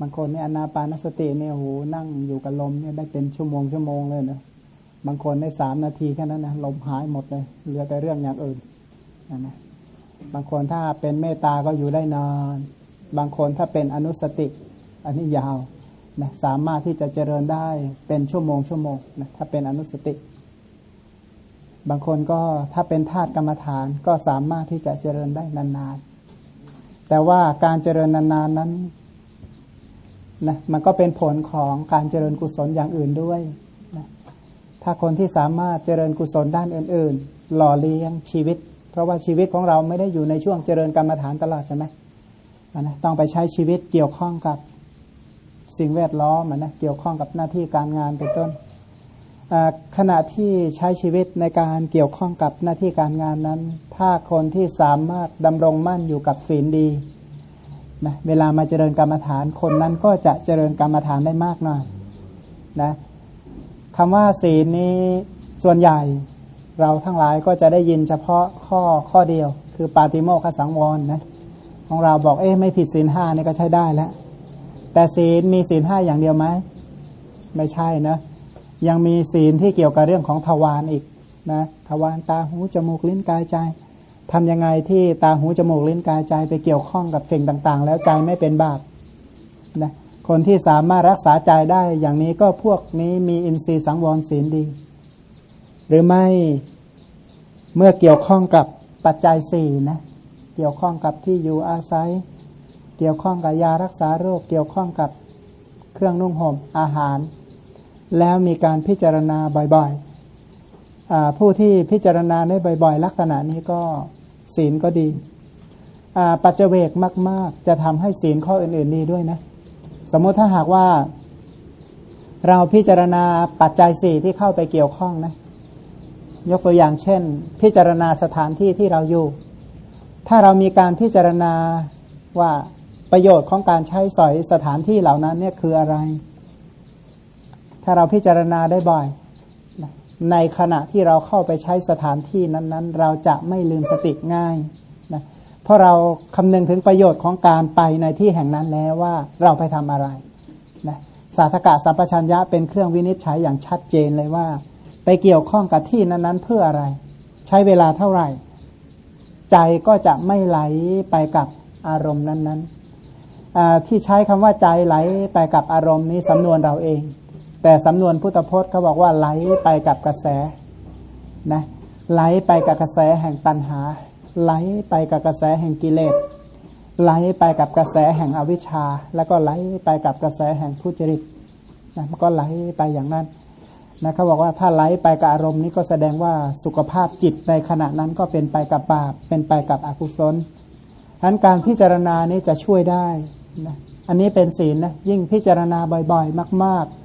บางคนเนี่ยอนาปานสติเนี่ยโหนั่งอยู่กับลมเนี่ยได้เป็นชั่วโมงชั่วโมงเลยนะบางคนได้สามนาทีแค่นั้นนะลมหายหมดเลย เหลือแต่เรื่องอย่างอื่นนะนะบางคนถ้าเป็นเมตตาก็อยู่ได้นาน บางคนถ้าเป็นอนุสติ อันนี้ยาวนะสามารถที่จะเจริญได้เป็นชั่วโมงชั่วโมงนะถ้าเป็นอนุสติ บางคนก็ถ้าเป็นธาตุกรรมฐานก็สามารถที่จะเจริญได้นานๆแต่ว่าการเจริญนานๆนั้น นะมันก็เป็นผลของการเจริญกุศลอย่างอื่นด้วยนะถ้าคนที่สามารถเจริญกุศลด้านอื่น ๆ หล่อเลี้ยงชีวิต เพราะว่าชีวิตของเราไม่ได้อยู่ในช่วงเจริญกรรมฐานตลอดใช่ไหมนะต้องไปใช้ชีวิตเกี่ยวข้องกับสิ่งแวดล้อมนะเกี่ยวข้องกับหน้าที่การงานเป็นต้นขณะที่ใช้ชีวิตในการเกี่ยวข้องกับหน้าที่การงานนั้น ถ้าคนที่สามารถดำรงมั่นอยู่กับศีลดี นะเวลามาเจริญกรรมฐานคนนั้นก็จะเจริญกรรมฐานได้มากหน่อยนะคำว่าศีลนี้ส่วนใหญ่เราทั้งหลายก็จะได้ยินเฉพาะข้อข้อเดียว คือปาติโมคสังวรนะของเราบอกเอ๊ะไม่ผิดศีลห้านี่ก็ใช้ได้แล้ว แต่ศีลมีศีลห้าอย่างเดียวไหมไม่ใช่นะ ยังมีศีลที่เกี่ยวกับเรื่องของทวารอีกนะทวารตาหูจมูกลิ้นกายใจ ทำยังไงที่ตาหูจมูกลิ้นกายใจไปเกี่ยวข้องกับสิ่งต่าง ๆ แล้วใจไม่เป็นบาปนะคนที่สามารถรักษาใจได้อย่างนี้ก็พวกนี้มีอินทรีย์สังวรศีลดี หรือไม่เมื่อเกี่ยวข้องกับปัจจัยสี่นะเกี่ยวข้องกับที่อยู่อาศัย เกี่ยวข้องกับยารักษาโรค เกี่ยวข้องกับเครื่องนุ่งห่มอาหาร แล้วมีการพิจารณาบ่อยๆผู้ที่พิจารณาได้บ่อย ๆ ลักษณะนี้ก็ ศีลก็ดีปัจเจเวกมาก ๆ จะทำให้ศีลข้ออื่นๆดีด้วยนะ สมมติถ้าหากว่า เราพิจารณาปัจจัยสี่ที่เข้าไปเกี่ยวข้องนะ ยกตัวอย่างเช่น พิจารณาสถานที่ที่เราอยู่ ถ้าเรามีการพิจารณาว่าประโยชน์ของการใช้สอยสถานที่เหล่านั้นเนี่ยคืออะไร ถ้าเราพิจารณาได้บ่อย ในขณะที่เราเข้าไปใช้สถานที่นั้นๆ เราจะไม่ลืมสติง่ายนะเพราะเราคำนึงถึงประโยชน์ของการไปในที่แห่งนั้นแล้วว่าเราไปทำอะไรนะสาธกะสัมปชัญญะเป็นเครื่องวินิจฉัยอย่างชัดเจนเลยว่า ไปเกี่ยวข้องกับที่นั้นๆ เพื่ออะไร ใช้เวลาเท่าไหร่ ใจก็จะไม่ไหลไปกับอารมณ์นั้นๆที่ใช้คำว่าใจไหลไปกับอารมณ์นี้สำนวนเราเอง แต่สำนวนพุทธพจน์เขาบอกว่าไหลไปกับกระแสนะไหลไปกับกระแสแห่งตัณหา ไหลไปกับกระแสแห่งกิเลสไหลไปกับกระแสแห่งอวิชชา แล้วก็ไหลไปกับกระแสแห่งผู้จริตนะมันก็ไหลไปอย่างนั้นนะเขาบอกว่าถ้าไหลไปกับอารมณ์นี้ก็แสดงว่าสุขภาพจิตในขณะนั้นก็เป็นไปกับบาปเป็นไปกับอกุศลฉะนั้นการพิจารณานี้จะช่วยได้นะอันนี้เป็นศีลนะยิ่งพิจารณาบ่อยๆ มาก ๆ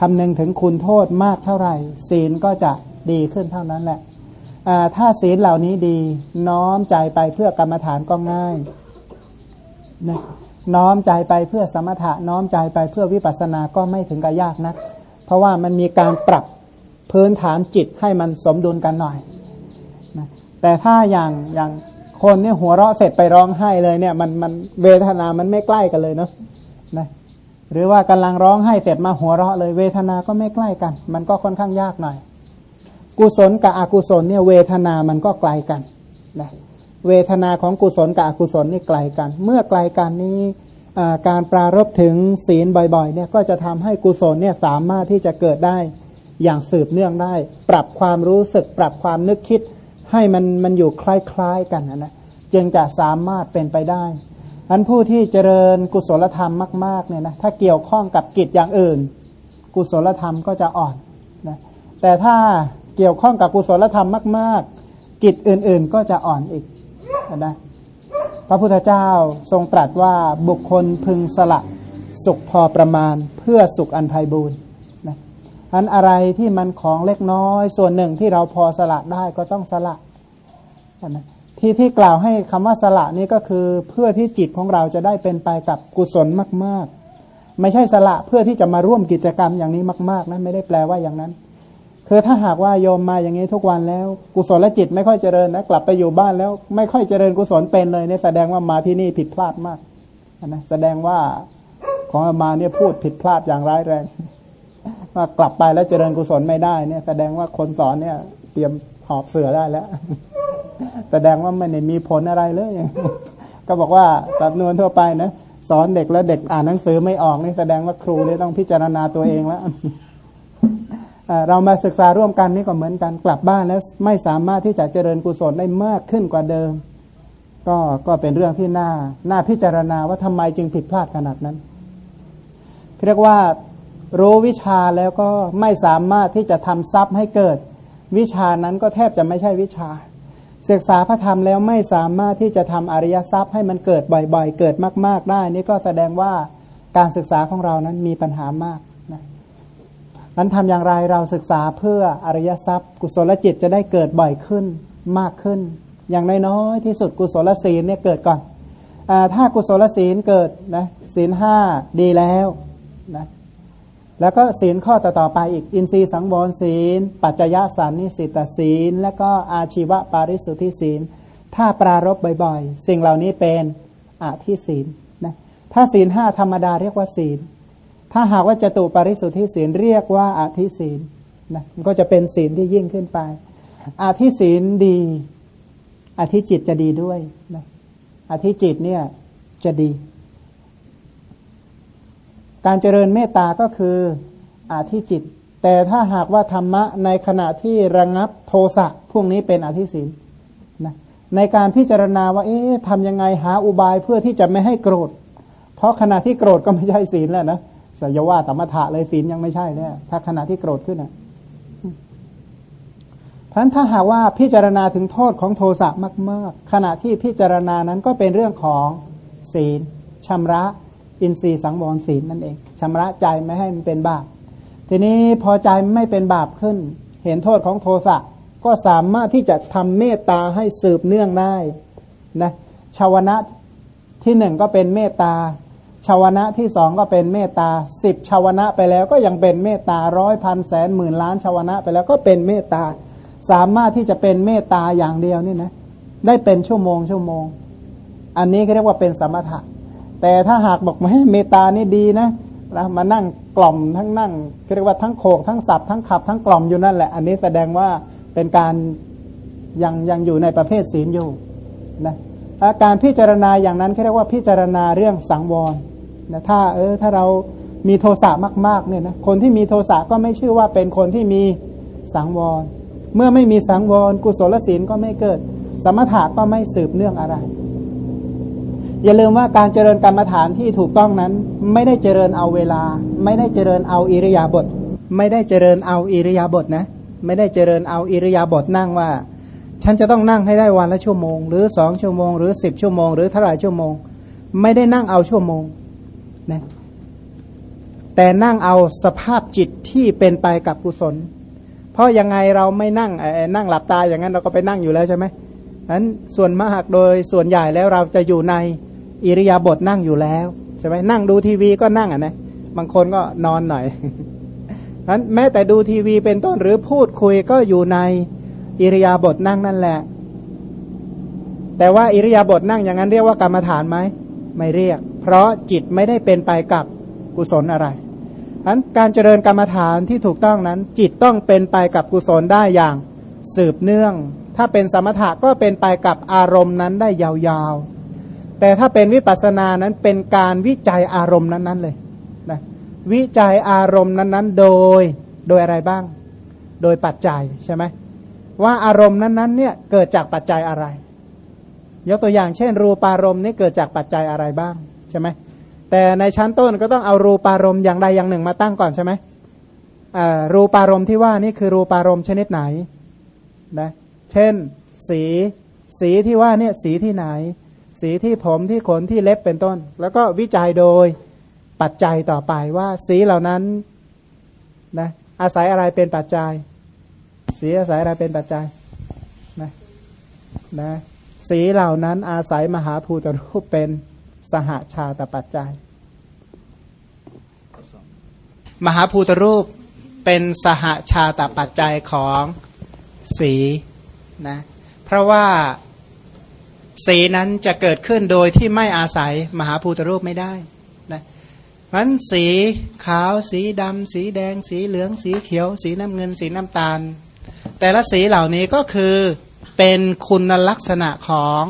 คำนึงถึงคุณโทษมากเท่าไหร่ ศีลก็จะดีขึ้นเท่านั้นแหละถ้าศีลเหล่านี้ดีน้อมใจไปเพื่อกรรมฐานก็ง่ายนะน้อมใจไปเพื่อสมถะน้อมใจไปเพื่อวิปัสสนาก็ไม่ถึงกับยากนะัก เพราะว่ามันมีการปรับพื้นฐานจิตให้มันสมดุลกันหน่อยนะแต่ถ้าอย่างอย่างคนเนี่ยหัวเราะเสร็จไปร้องไห้เลยเนี่ยมันมันเวทนามันไม่ใกล้กันเลยเนาะนะ หรือว่ากำลังร้องไห้เสร็จมาหัวเราะเลยเวทนาก็ไม่ใกล้กัน มันก็ค่อนข้างยากหน่อย กุศลกับอกุศลเนี่ยเวทนามันก็ไกลกันนะเวทนาของกุศลกับอกุศลนี่ไกลกัน เมื่อไกลกันนี้การปรารบถึงศีลบ่อยๆเนี่ยก็จะทำให้กุศลเนี่ยสามารถที่จะเกิดได้อย่างสืบเนื่องได้ ปรับความรู้สึก ปรับความนึกคิดให้มันมันอยู่คล้ายๆกันนะจึงจะสามารถเป็นไปได้ อันผู้ที่เจริญกุศลธรรมมากๆเนี่ยนะถ้าเกี่ยวข้องกับกิจอย่างอื่น กุศลธรรมก็จะอ่อนนะแต่ถ้าเกี่ยวข้องกับกุศลธรรมมาก ๆ กิจอื่นๆก็จะอ่อนอีกนะพระพุทธเจ้าทรงตรัสว่าบุคคลพึงสละสุขพอประมาณเพื่อสุขอันไพบูรณ์นะอันอะไรที่มันของเล็กน้อยส่วนหนึ่งที่เราพอสละได้ก็ต้องสละนะ ที่ที่กล่าวให้คำว่าสละนี่ก็คือเพื่อที่จิตของเราจะได้เป็นไปกับกุศลมาก ๆ ไม่ใช่สละเพื่อที่จะมาร่วมกิจกรรมอย่างนี้มาก ๆนะไม่ได้แปลว่าอย่างนั้น คือถ้าหากว่าโยมมาอย่างนี้ทุกวันแล้ว กุศลและจิตไม่ค่อยเจริญนะกลับไปอยู่บ้านแล้ว ไม่ค่อยเจริญกุศลเป็นเลยเนี่ยแสดงว่ามาที่นี่ผิดพลาดมากนะแสดงว่าของมาเนี่ยพูดผิดพลาดอย่างร้ายแรงว่ากลับไปแล้วเจริญกุศลไม่ได้เนี่ย แสดงว่าคนสอนเนี่ย เตรียมหอบเสือได้แล้ว แสดงว่าไม่ได้มีผลอะไรเลย ก็บอกว่าตัดนวนทั่วไปนะสอนเด็กแล้วเด็กอ่านหนังสือไม่ออกนี่แสดงว่าครูนี่ต้องพิจารณาตัวเองแล้วเรามาศึกษาร่วมกันนี่ก็เหมือนกันกลับบ้านแล้วไม่สามารถที่จะเจริญกุศลได้มากขึ้นกว่าเดิม ก็ก็เป็นเรื่องที่น่าน่าพิจารณาว่าทำไมจึงผิดพลาดขนาดนั้นเรียกว่ารู้วิชาแล้วก็ไม่สามารถที่จะทำทรัพย์ให้เกิด วิชานั้นก็แทบจะไม่ใช่วิชา ศึกษาพระธรรมแล้วไม่สามารถที่จะทำอริยทรัพย์ให้มันเกิดบ่อยๆ เกิดมาก ๆได้ นี่ก็แสดงว่าการศึกษาของเรานั้นมีปัญหามากนะนั้นทำอย่างไรเราศึกษาเพื่ออริยทรัพย์ กุศลจิตจะได้เกิดบ่อยขึ้นมากขึ้น อย่างน้อยที่สุดกุศลศีลเนี่ยเกิดก่อนอถ้ากุศลศีลเกิดนะศีลห้าดีแล้วนะ แล้วก็ศีลข้อต่อๆไปอีกอินทรีย์สังวรศีล ปัจจยสันนิสิตศีล และก็อาชีวะปาริสุทธิศีล ถ้าปรารบบ่อยๆ สิ่งเหล่านี้เป็นอาทิศีลนะถ้าศีลห้าธรรมดาเรียกว่าศีล ถ้าหากว่าจตุปาริสุทธิศีลเรียกว่าอาทิศีลนะมันก็จะเป็นศีลที่ยิ่งขึ้นไป อาทิศีลดีอาทิจิตจะดีด้วยนะอาทิจิตเนี่ยจะดี การเจริญเมตตาก็คืออาธิจิต แต่ถ้าหากว่าธรรมะในขณะที่ระงงับโทสะพวกนี้เป็นอธิศีลนะในการพิจารณาว่า เอ๊ะทำยังไงหาอุบายเพื่อที่จะไม่ให้โกรธ เพราะขณะที่โกรธก็ไม่ใช่ศีลแล้วนะสยว่าธรรมถะเลยศีลยังไม่ใช่เนี่ยถ้าขณะที่โกรธขึ้นนะเพราะฉะนั้นถ้าหากว่าพิจารณาถึงโทษของโทสะมาก ๆ ขณะที่พิจารณานั้นก็เป็นเรื่องของศีลชำระ อินทรีย์สังวรศีลนั่นเองชำระใจไม่ให้มันเป็นบาป ทีนี้พอใจไม่เป็นบาปขึ้น เห็นโทษของโทสะก็สามารถที่จะทำเมตตาให้สืบเนื่องได้นะชาวนะที่หนึ่งก็เป็นเมตตาชาวนะที่สองก็เป็นเมตตาสิบชาวนะไปแล้วก็ยังเป็นเมตตาร้อยพันแสนหมื่นล้านชาวนะไปแล้วก็เป็นเมตตา สามารถที่จะเป็นเมตตาอย่างเดียวนี่นะได้เป็นชั่วโมงชั่วโมง อันนี้ก็เรียกว่าเป็นสมถะ แต่ถ้าหากบอกมาเมตานี่ดีนะนะมานั่งกล่อมทั้งนั่งเรียกว่าทั้งโขกทั้งสับทั้งขับทั้งกล่อมอยู่นั่นแหละ อันนี้แสดงว่าเป็นการยังยังอยู่ในประเภทศีลอยู่นะาการพิจารณาอย่างนั้นเรียกว่าพิจารณาเรื่องสังวรนะถ้าเออถ้าเรามีโทสะมากๆเนี่ยนะคนที่มีโทสะก็ไม่ชื่อว่าเป็นคนที่มีสังวร เมื่อไม่มีสังวร กุศลศีลก็ไม่เกิด สมถะก็ไม่สืบเนื่องอะไร อย่าลืมว่าการเจริญกรรมฐานที่ถูกต้องนั้น ไม่ได้เจริญเอาเวลา ไม่ได้เจริญเอาอิริยาบถไม่ได้เจริญเอาอิริยาบถนะ ไม่ได้เจริญเอาอิริยาบถนั่งว่า ฉันจะต้องนั่งให้ได้วันละชั่วโมง หรือสองชั่วโมง หรือสิบชั่วโมง หรือเท่าไรชั่วโมง ไม่ได้นั่งเอาชั่วโมงนะแต่นั่งเอาสภาพจิตที่เป็นไปกับกุศล เพราะยังไงเราไม่นั่งนั่งหลับตาอย่างนั้นเราก็ไปนั่งอยู่แล้วใช่ไหม นั้นส่วนมากโดยส่วนใหญ่แล้วเราจะอยู่ในอิริยาบถนั่งอยู่แล้วใช่ไหมนั่งดูทีวีก็นั่งอะนะบางคนก็นอนหน่อยนั้นแม้แต่ดูทีวีเป็นต้นหรือพูดคุยก็อยู่ในอิริยาบถนั่งนั่นแหละ แต่ว่าอิริยาบถนั่งอย่างนั้นเรียกว่ากรรมฐานไหมไม่เรียก เพราะจิตไม่ได้เป็นไปกับกุศลอะไรนั้นการเจริญกรรมฐานที่ถูกต้องนั้น จิตต้องเป็นไปกับกุศลได้อย่างสืบเนื่อง ถ้าเป็นสมถะก็เป็นไปกับอารมณ์นั้นได้ยาวๆ แต่ถ้าเป็นวิปัสสนานั้นเป็นการวิจัยอารมณ์นั้นๆเลยนะวิจัยอารมณ์นั้นๆ โดยโดยอะไรบ้าง โดยปัจจัยใช่ไหมว่าอารมณ์นั้นๆเนี่ยเกิดจากปัจจัยอะไรยกตัวอย่างเช่น รูปารมณ์นี้เกิดจากปัจจัยอะไรบ้างใช่ไหมแต่ในชั้นต้นก็ต้องเอารูปารมณ์อย่างใดอย่างหนึ่งมาตั้งก่อนใช่ไหมรูปารมณ์ที่ว่านี่คือรูปารมณ์ชนิดไหนนะ เช่น สี สีที่ว่าเนี่ยสีที่ไหน สีที่ผมที่ขนที่เล็บเป็นต้น แล้วก็วิจัยโดยปัจจัยต่อไปว่าสีเหล่านั้นนะอาศัยอะไรเป็นปัจจัย สีอาศัยอะไรเป็นปัจจัยนะนะสีเหล่านั้นอาศัยมหาภูตรูปเป็นสหาชาตปัจจัย มหาภูตรูปเป็นสหาชาตปัจจัยของสี นะเพราะว่าสีนั้นจะเกิดขึ้นโดยที่ไม่อาศัยมหาภูตรูปไม่ได้นะนั้นสีขาวสีดำสีแดง สีเหลือง สีเขียว สีน้ำเงิน สีน้ำตาล แต่ละสีเหล่านี้ก็คือเป็นคุณลักษณะของ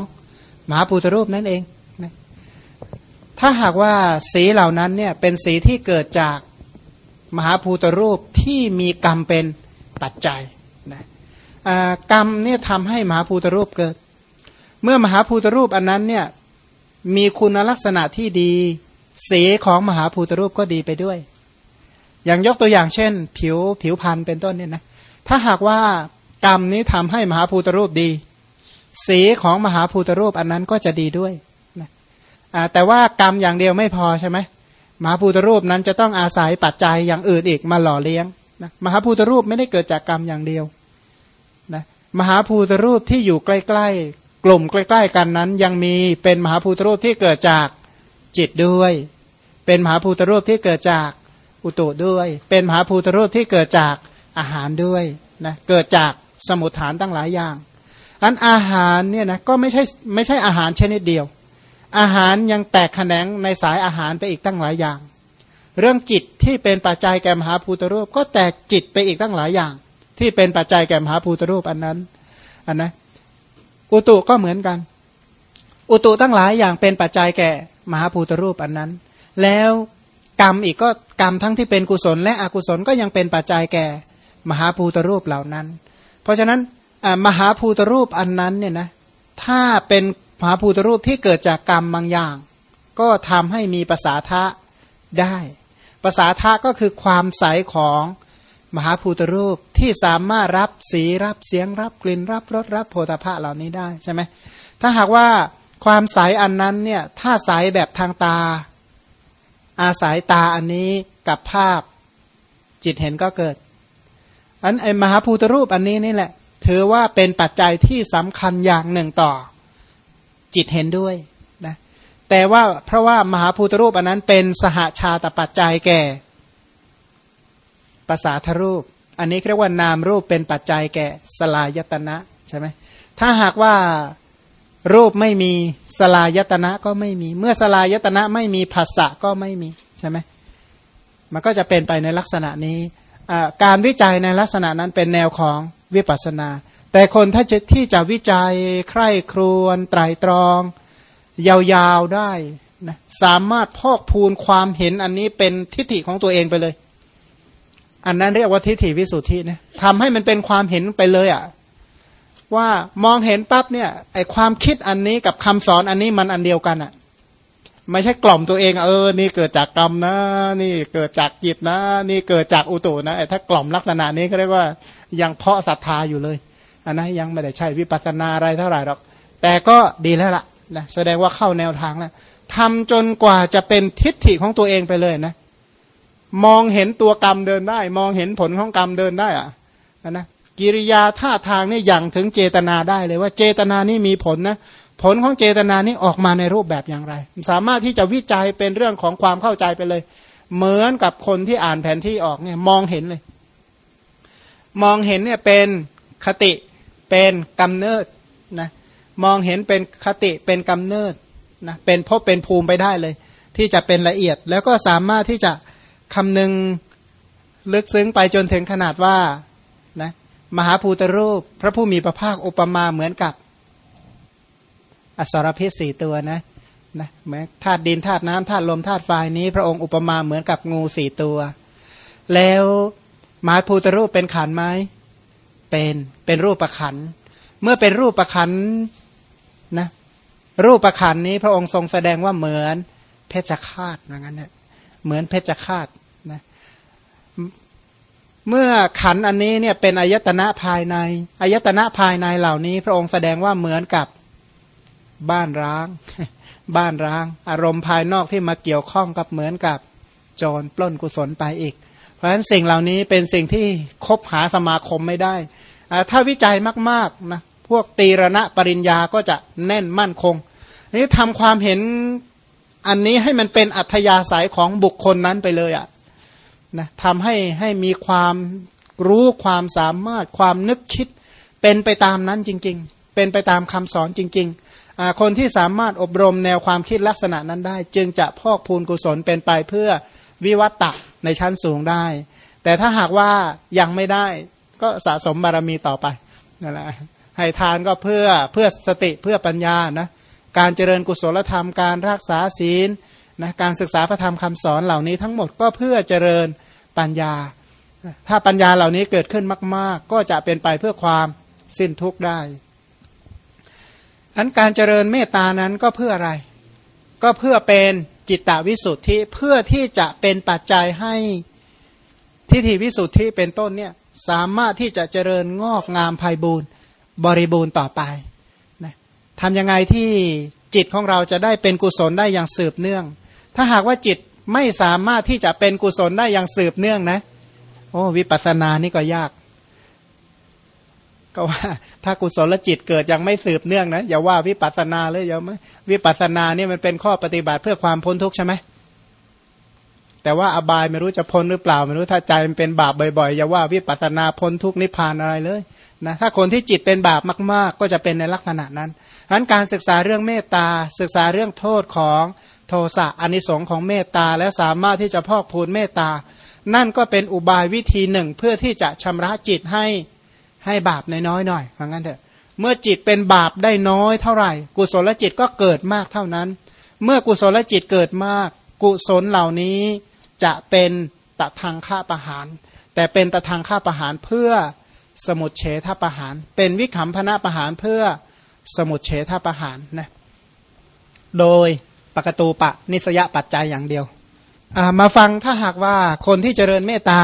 มหาภูตรูปนั่นเองนะถ้าหากว่าสีเหล่านั้นเนี่ยเป็นสีที่เกิดจากมหาภูตรูปที่มีกรรมเป็นปัจจัย กรรมเนี่ยทำให้มหาภูตรูปเกิด เมื่อมหาภูตรูปอันนั้นเนี่ยมีคุณลักษณะที่ดีสีของมหาภูตรูปก็ดีไปด้วย อย่างยกตัวอย่างเช่น ผิวผิวพันธุ์เป็นต้นเนี่ยนะถ้าหากว่ากรรมนี้ทำให้มหาภูตรูปดี สีของมหาภูตรูปอันนั้นก็จะดีด้วยนะแต่ว่ากรรมอย่างเดียวไม่พอใช่ไหมมหาภูตรูปนั้นจะต้องอาศัยปัจจัยอย่างอื่นอีกมาหล่อเลี้ยงนะมหาภูตรูปไม่ได้เกิดจากกรรมอย่างเดียว มหาภูตรูปที่อยู่ใกล้ๆ กลุ่มใกล้ ๆ กันนั้น ยังมีเป็นมหาภูตรูปที่เกิดจากจิตด้วย เป็นมหาภูตรูปที่เกิดจากอุตุด้วย เป็นมหาภูตรูปที่เกิดจากอาหารด้วยนะเกิดจากสมุทฐานตั้งหลายอย่างอันอาหารเนี่ยนะก็ไม่ใช่ไม่ใช่อาหารชนิดเดียว อาหารยังแตกแขนงในสายอาหารไปอีกตั้งหลายอย่าง เรื่องจิตที่เป็นปัจจัยแก่มหาภูตรูปก็แตกจิตไปอีกตั้งหลายอย่าง ที่เป็นปัจจัยแก่มหาภูตรูปอันนั้นอันนะอุตุก็เหมือนกัน อุตุตั้งหลายอย่างเป็นปัจจัยแก่มหาภูตรูปอันนั้น แล้วกรรมอีกก็กรรมทั้งที่เป็นกุศล และอกุศลก็ยังเป็นปัจจัยแก่มหาภูตรูปเหล่านั้น เพราะฉะนั้นมหาภูตรูปอันนั้นเนี่ยนะถ้าเป็นมหาภูตรูปที่เกิดจากกรรมบางอย่าง ก็ทำให้มีภาษาทะได้ภาษาทะก็คือความใสของ มหาภูตรูปที่สามารถรับสีรับเสียงรับกลิ่นรับรสรับโพธาภะเหล่านี้ได้ใช่ไหมถ้าหากว่าความใสอันนั้นเนี่ยถ้าใสแบบทางตา อาศัยตาอันนี้กับภาพจิตเห็นก็เกิด อันไอมหาภูตรูปอันนี้นี่แหละ ถือว่าเป็นปัจจัยที่สำคัญอย่างหนึ่งต่อ จิตเห็นด้วยนะแต่ว่าเพราะว่ามหาภูตรูปอันนั้นเป็นสหาชาตปัจจัยแก่ ภาษาทรูป อันนี้เรียกว่านามรูปเป็นปัจจัยแก่สลายตนะใช่ไหมถ้าหากว่ารูปไม่มีสลายตนะก็ไม่มี เมื่อสลายตนะไม่มีภาษะก็ไม่มีใช่ไหมมันก็จะเป็นไปในลักษณะนี้การวิจัยในลักษณะนั้นเป็นแนวของวิปัสสนา แต่คนถ้าจะที่จะวิจัยใคร่ครวญไตรตรอง ยาวๆได้นะสามารถพอกพูนความเห็นอันนี้เป็นทิฏฐิของตัวเองไปเลย อันนั้นเรียกว่าทิฏฐิวิสุทธินะทำให้มันเป็นความเห็นไปเลยอะ่ะว่ามองเห็นปั๊บเนี่ยไอความคิดอันนี้กับคำสอนอันนี้มันอันเดียวกันอะ่ะไม่ใช่กล่อมตัวเองเออ นี่เกิดจากกรรมนะ นี่เกิดจากจิตนะ นี่เกิดจากอุตุนะถ้ากล่อมลักษณะนี้ก็เรียกว่ายังเพาะศรัทธาอยู่เลยอันนั้นยังไม่ได้ใช่วิปัสสนาอะไรเท่าไหร่หรอกแต่ก็ดีแล้วล่ะนะแสดงว่าเข้าแนวทางแล้วทำจนกว่าจะเป็นทิฏฐิของตัวเองไปเลยนะ มองเห็นตัวกรรมเดินได้ มองเห็นผลของกรรมเดินได้อะนะกิริยาท่าทางนี่อย่างถึงเจตนาได้เลยว่าเจตนานี่มีผลนะผลของเจตนานี้ออกมาในรูปแบบอย่างไร สามารถที่จะวิจัยเป็นเรื่องของความเข้าใจไปเลย เหมือนกับคนที่อ่านแผนที่ออกเนี่ยมองเห็นเลย มองเห็นเนี่ยเป็นคติเป็นกำเนิดนะมองเห็นเป็นคติเป็นกำเนิดนะเป็นพบเป็นภูมิไปได้เลย ที่จะเป็นละเอียดแล้วก็สามารถที่จะ คำหนึ่งลึกซึ้งไปจนถึงขนาดว่านะมหาภูตรูป พระผู้มีพระภาคอุปมาเหมือนกับ อสรพิษสี่ตัวนะนะแม้ธาตุดินธาตุน้ำธาตุลมธาตุไฟนี้ พระองค์อุปมาเหมือนกับงูสี่ตัว แล้วมหาภูตรูปเป็นขันไหมเป็นเป็นรูปประขันเมื่อเป็นรูปประขันนะรูปประขันนี้พระองค์ทรงแสดงว่าเหมือนเพชฌฆาตอย่างนั้นเนี่ย เหมือนเพชฌฆาตนะเมื่อขันอันนี้เนี่ยเป็นอายตนะภายในอายตนะภายในเหล่านี้ พระองค์แสดงว่าเหมือนกับบ้านร้าง บ้านร้าง อารมณ์ภายนอกที่มาเกี่ยวข้องกับเหมือนกับจรปล้นกุศลไปอีก เพราะฉะนั้นสิ่งเหล่านี้เป็นสิ่งที่คบหาสมาคมไม่ได้ ถ้าวิจัยมากๆนะพวกตีรณะปริญญาก็จะแน่นมั่นคงนี่ทำความเห็น อันนี้ให้มันเป็นอัธยาศัยของบุคคลนั้นไปเลยอะ่ะนะทำให้ให้มีความรู้ความสามารถความนึกคิด เป็นไปตามนั้นจริง ๆ เป็นไปตามคำสอนจริง ๆ คนที่สามารถอบรมแนวความคิดลักษณะนั้นได้ จึงจะพอกพูนกุศลเป็นไปเพื่อวิวัตตะในชั้นสูงได้ แต่ถ้าหากว่ายังไม่ได้ ก็สะสมบารมีต่อไปนั่นแหละให้ทานก็เพื่อเพื่อสติเพื่อปัญญานะ การเจริญกุศลธรรมการรักษาศีลนะการศึกษาพระธรรมคำสอนเหล่านี้ทั้งหมดก็เพื่อเจริญปัญญา ถ้าปัญญาเหล่านี้เกิดขึ้นมาก ๆ ก็จะเป็นไปเพื่อความสิ้นทุกข์ได้อันการเจริญเมตานั้นก็เพื่ออะไร ก็เพื่อเป็นจิตตวิสุทธิเพื่อที่จะเป็นปัจจัยให้ทิฏฐิวิสุทธิเป็นต้นเนี่ยสามารถที่จะเจริญงอกงามภัยบูรณ์บริบูรณ์ต่อไป ทำยังไงที่จิตของเราจะได้เป็นกุศลได้อย่างสืบเนื่อง ถ้าหากว่าจิตไม่สามารถที่จะเป็นกุศลได้อย่างสืบเนื่องนะ โอ้วิปัสสนานี่ก็ยาก ก็ว่า ถ้ากุศลจิตเกิดยังไม่สืบเนื่องนะอย่าว่าวิปัสสนาเลยอย่าไหมวิปัสสนานี่มันเป็นข้อปฏิบัติเพื่อความพ้นทุกข์ใช่ไหมแต่ว่าอบายไม่รู้จะพ้นหรือเปล่า ไม่รู้ถ้าใจมันเป็นบาปบ่อยๆอย่าว่าวิปัสสนาพ้นทุกข์นิพพานอะไรเลยนะถ้าคนที่จิตเป็นบาปมาก ๆ ก็จะเป็นในลักษณะนั้น ฉะนั้นการศึกษาเรื่องเมตตาศึกษาเรื่องโทษของโทสะอนิสงของเมตตาและสามารถที่จะพอกพูนเมตตา นั่นก็เป็นอุบายวิธีหนึ่งเพื่อที่จะชำระจิตให้ให้บาปในน้อยหน่อยเพราะงั้นเถอะ เมื่อจิตเป็นบาปได้น้อยเท่าไหร่ กุศลจิตก็เกิดมากเท่านั้น เมื่อกุศลจิตเกิดมาก กุศลเหล่านี้จะเป็นตะทางฆ่าประหาร แต่เป็นตะทางฆ่าประหารเพื่อสมุดเฉทประหาร เป็นวิขำพนะประหารเพื่อ สมุดเฉทประหารนะโดยปกตูปะนิสยปัจจัยอย่างเดียว มาฟังถ้าหากว่าคนที่เจริญเมตตา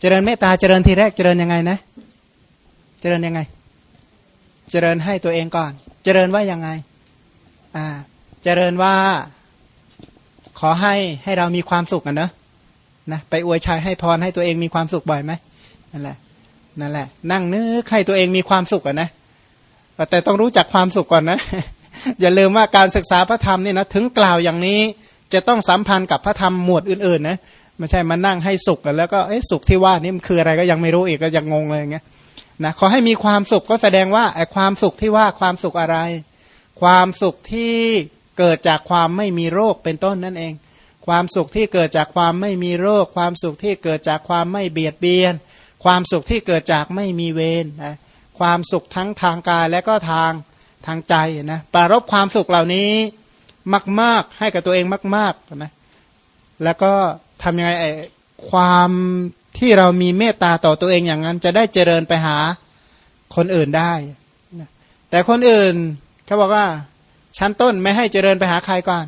เจริญเมตตาเจริญทีแรกเจริญยังไงนะ เจริญยังไง เจริญให้ตัวเองก่อน เจริญว่ายังไงอ่าเจริญว่าขอให้ให้เรามีความสุขกันเนอะนะไปอวยชัยให้พรให้ตัวเองมีความสุขบ่อยไหมนั่นแหละนั่นแหละ นั่งนึกให้ตัวเองมีความสุขกันนะ แต่ต้องรู้จักความสุขก่อนนะ อย่าลืมว่าการศึกษาพระธรรมนี่นะถึงกล่าวอย่างนี้จะต้องสัมพันธ์กับพระธรรมหมวดอื่นๆนะไม่ใช่มานั่งให้สุขกันแล้วก็เอ้สุขที่ว่านี่มันคืออะไรก็ยังไม่รู้อีกก็ยังงงเลยอย่างเงี้ยนะขอให้มีความสุขก็แสดงว่าไอ้ความสุขที่ว่าความสุขอะไร ความสุขที่เกิดจากความไม่มีโรคเป็นต้นนั่นเอง ความสุขที่เกิดจากความไม่มีโรค ความสุขที่เกิดจากความไม่เบียดเบียน ความสุขที่เกิดจากไม่มีเวรนะ ความสุขทั้งทางกายและก็ทางทางใจนะปรารบความสุขเหล่านี้มาก ๆ ให้กับตัวเองมากๆนะแล้วก็ทำยังไงไอ้ความที่เรามีเมตตาต่อตัวเองอย่างนั้น จะได้เจริญไปหาคนอื่นได้นะแต่คนอื่นเขาบอกว่าชั้นต้นไม่ให้เจริญไปหาใครก่อน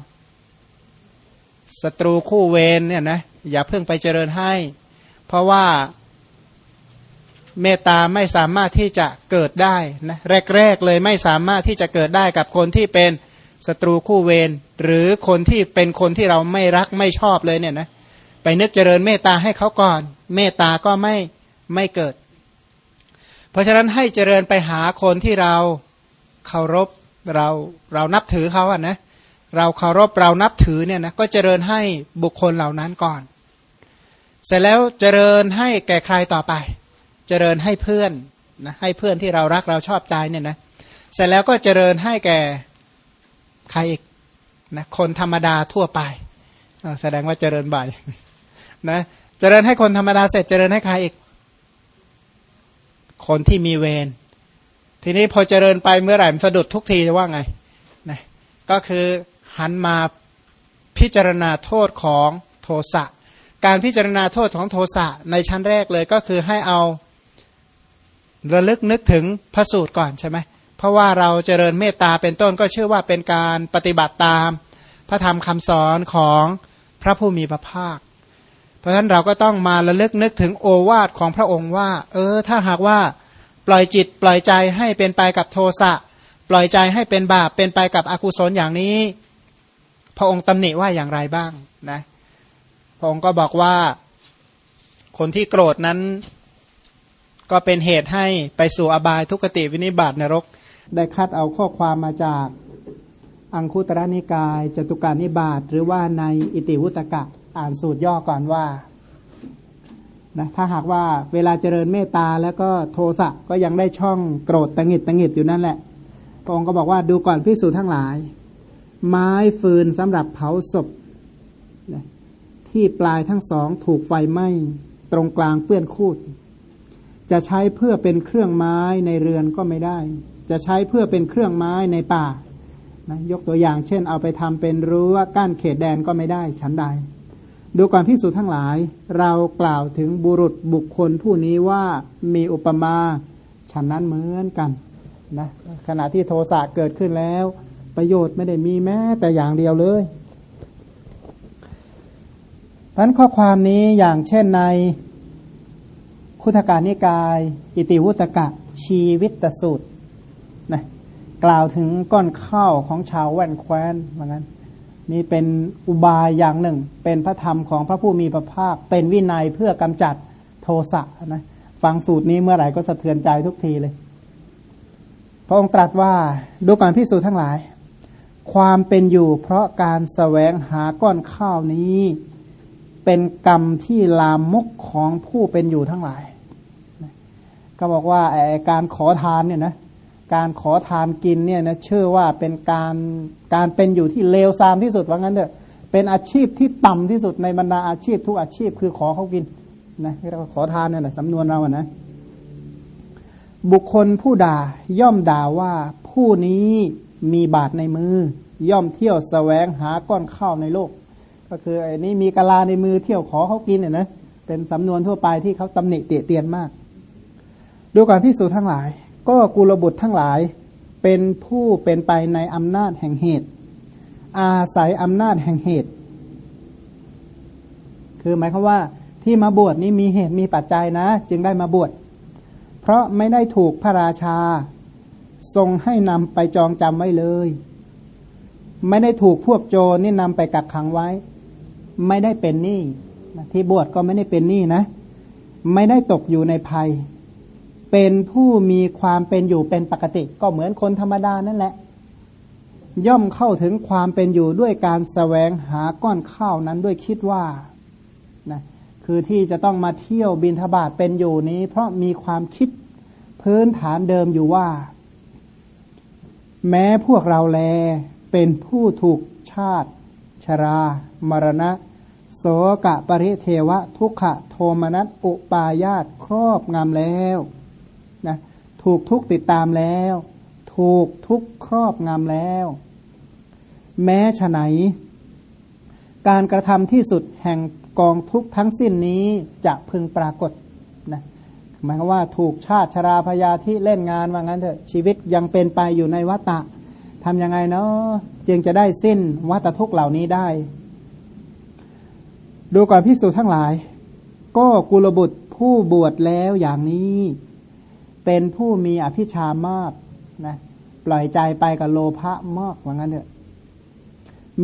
ศัตรูคู่เวรเนี่ยนะอย่าเพิ่งไปเจริญให้ เพราะว่า เมตตาไม่สามารถที่จะเกิดได้นะแรกๆเลยไม่สามารถที่จะเกิดได้กับคนที่เป็นศัตรูคู่เวรหรือคนที่เป็นคนที่เราไม่รักไม่ชอบเลยเนี่ยนะไปนึกเจริญเมตตาให้เขาก่อน เมตตาก็ไม่ไม่เกิด เพราะฉะนั้นให้เจริญไปหาคนที่เราเคารพเราเรานับถือเขาอะนะเราเคารพเรานับถือเนี่ยนะก็เจริญให้บุคคลเหล่านั้นก่อน เสร็จแล้วเจริญให้แก่ใครต่อไป เจริญให้เพื่อนนะให้เพื่อนที่เรารักเราชอบใจเนี่ยนะเสร็จแล้วก็เจริญให้แก่ใครอีกนะคนธรรมดาทั่วไปแสดงว่าเจริญบ่ายนะเจริญให้คนธรรมดาเสร็จเจริญให้ใครอีก คนที่มีเวรทีนี้พอเจริญไปเมื่อไหร่มันสะดุดทุกทีจะว่าไงนะก็คือหันมาพิจารณาโทษของโทสะการพิจารณาโทษของโทสะในชั้นแรกเลยก็คือให้เอา ระลึกนึกถึงพระสูตรก่อนใช่ไหมเพราะว่าเราเจริญเมตตาเป็นต้นก็เชื่อว่าเป็นการปฏิบัติตาม พระธรรมคำสอนของพระผู้มีพระภาค เพราะฉะนั้นเราก็ต้องมาระลึกนึกถึงโอวาทของพระองค์ว่า เออ ถ้าหากว่าปล่อยจิตปล่อยใจให้เป็นไปกับโทสะปล่อยใจให้เป็นบาปเป็นไปกับอกุศลอย่างนี้ พระองค์ตำหนิว่าอย่างไรบ้างนะพระองค์ก็บอกว่าคนที่โกรธนั้น ก็เป็นเหตุให้ไปสู่อบายทุกติวินิบาตนรก ได้คัดเอาข้อความมาจากอังคุตระนิกายจตุการนิบาตหรือว่าในอิติวุตกะอ่านสูตรย่อก่อนว่านะถ้าหากว่าเวลาเจริญเมตตาแล้วก็โทสะก็ยังได้ช่องโกรธตังิดตังิดอยู่นั่นแหละพระองค์ก็บอกว่าดูก่อนพิสูจทั้งหลาย ไม้ฟืนสำหรับเผาศพที่ที่ปลายทั้งสองถูกไฟไหม้ตรงกลางเปื้อนคูด จะใช้เพื่อเป็นเครื่องไม้ในเรือนก็ไม่ได้ จะใช้เพื่อเป็นเครื่องไม้ในป่านะยกตัวอย่างเช่น เอาไปทำเป็นรั้วกั้นเขตแดนก็ไม่ได้ฉันใด ดูก่อนพิสูจทั้งหลาย เรากล่าวถึงบุรุษบุคคลผู้นี้ว่ามีอุปมาฉันนั้นเหมือนกันนะขณะที่โทสะเกิดขึ้นแล้ว ประโยชน์ไม่ได้มีแม้แต่อย่างเดียวเลยพันข้อความนี้อย่างเช่นใน คุถการนิกาย อิติวุตกะชีวิตสูตรนะกล่าวถึงก้อนข้าวของชาวแว่นแคว้นเหมือนกันนี่เป็นอุบายอย่างหนึ่ง เป็นพระธรรมของพระผู้มีพระภาค เป็นวินัยเพื่อกำจัดโทสะนะฟังสูตรนี้เมื่อไหร่ก็สะเทือนใจทุกทีเลย พระองค์ตรัสว่าดูก่อนพิสูจน์ทั้งหลาย ความเป็นอยู่เพราะการสแสวงหาก้อนข้าวนี้ เป็นกรรมที่ลามกของผู้เป็นอยู่ทั้งหลาย ก็บอกว่าการขอทานเนี่ยนะการขอทานกินเนี่ยนะเชื่อว่าเป็นการการเป็นอยู่ที่เลวทรามที่สุดว่างั้นเถอะเป็นอาชีพที่ต่ำที่สุดในบรรดาอาชีพทุกอาชีพคือขอเขากินนะเรียกว่าขอทานเนี่ยนะสำนวนเราอะนะ บุคคลผู้ด่าย่อมด่าว่าผู้นี้มีบาทในมือ ย่อมเที่ยวสแสวงหาก้อนข้าวในโลก ก็คือไอ้นี้มีกะลาในมือเที่ยวขอเขากินเนี่ยนะเป็นสำนวนทั่วไปที่เขาตำหนิเตียเตียนมาก ดูการพิสูจน์ทั้งหลาย ก็กุลบุตรทั้งหลายเป็นผู้เป็นไปในอำนาจแห่งเหตุ อาศัยอำนาจแห่งเหตุ คือหมายความว่าที่มาบวชนี้มีเหตุมีปัจจัยนะ จึงได้มาบวชเพราะไม่ได้ถูกพระราชา ทรงให้นำไปจองจำไว้เลย ไม่ได้ถูกพวกโจรนี่นำไปกักขังไว้ ไม่ได้เป็นหนี้ที่บวชก็ไม่ได้เป็นหนี้นะ ไม่ได้ตกอยู่ในภัย เป็นผู้มีความเป็นอยู่เป็นปกติ ก็เหมือนคนธรรมดานั่นแหละ ย่อมเข้าถึงความเป็นอยู่ด้วยการสแสวงหาก้อนข้าวนั้นด้วยคิดว่านะคือที่จะต้องมาเที่ยวบินทบาทเป็นอยู่นี้ เพราะมีความคิดพื้นฐานเดิมอยู่ว่า แม้พวกเราแลเป็นผู้ถูกชาติ ชรา มรณะ โสกะปริเทวะ ทุกขะ โทมนัส อุปายาต ครอบงำแล้ว ถูกทุกติดตามแล้ว ถูกทุกครอบงำแล้ว แม้ฉไหน การกระทำที่สุดแห่งกองทุกทั้งสิ้นนี้จะพึงปรากฏนะหมายความว่าถูกชาติชราพยาที่เล่นงานว่างั้นเถอะชีวิตยังเป็นไปอยู่ในวัฏฏะทำยังไงเนาะจึงจะได้สิ้นวัฏทุกเหล่านี้ได้ ดูก่อนพิสูจทั้งหลาย ก็กุลบุตรผู้บวชแล้วอย่างนี้ เป็นผู้มีอภิชามากนะปล่อยใจไปกับโลภะมากว่างั้นเถอะ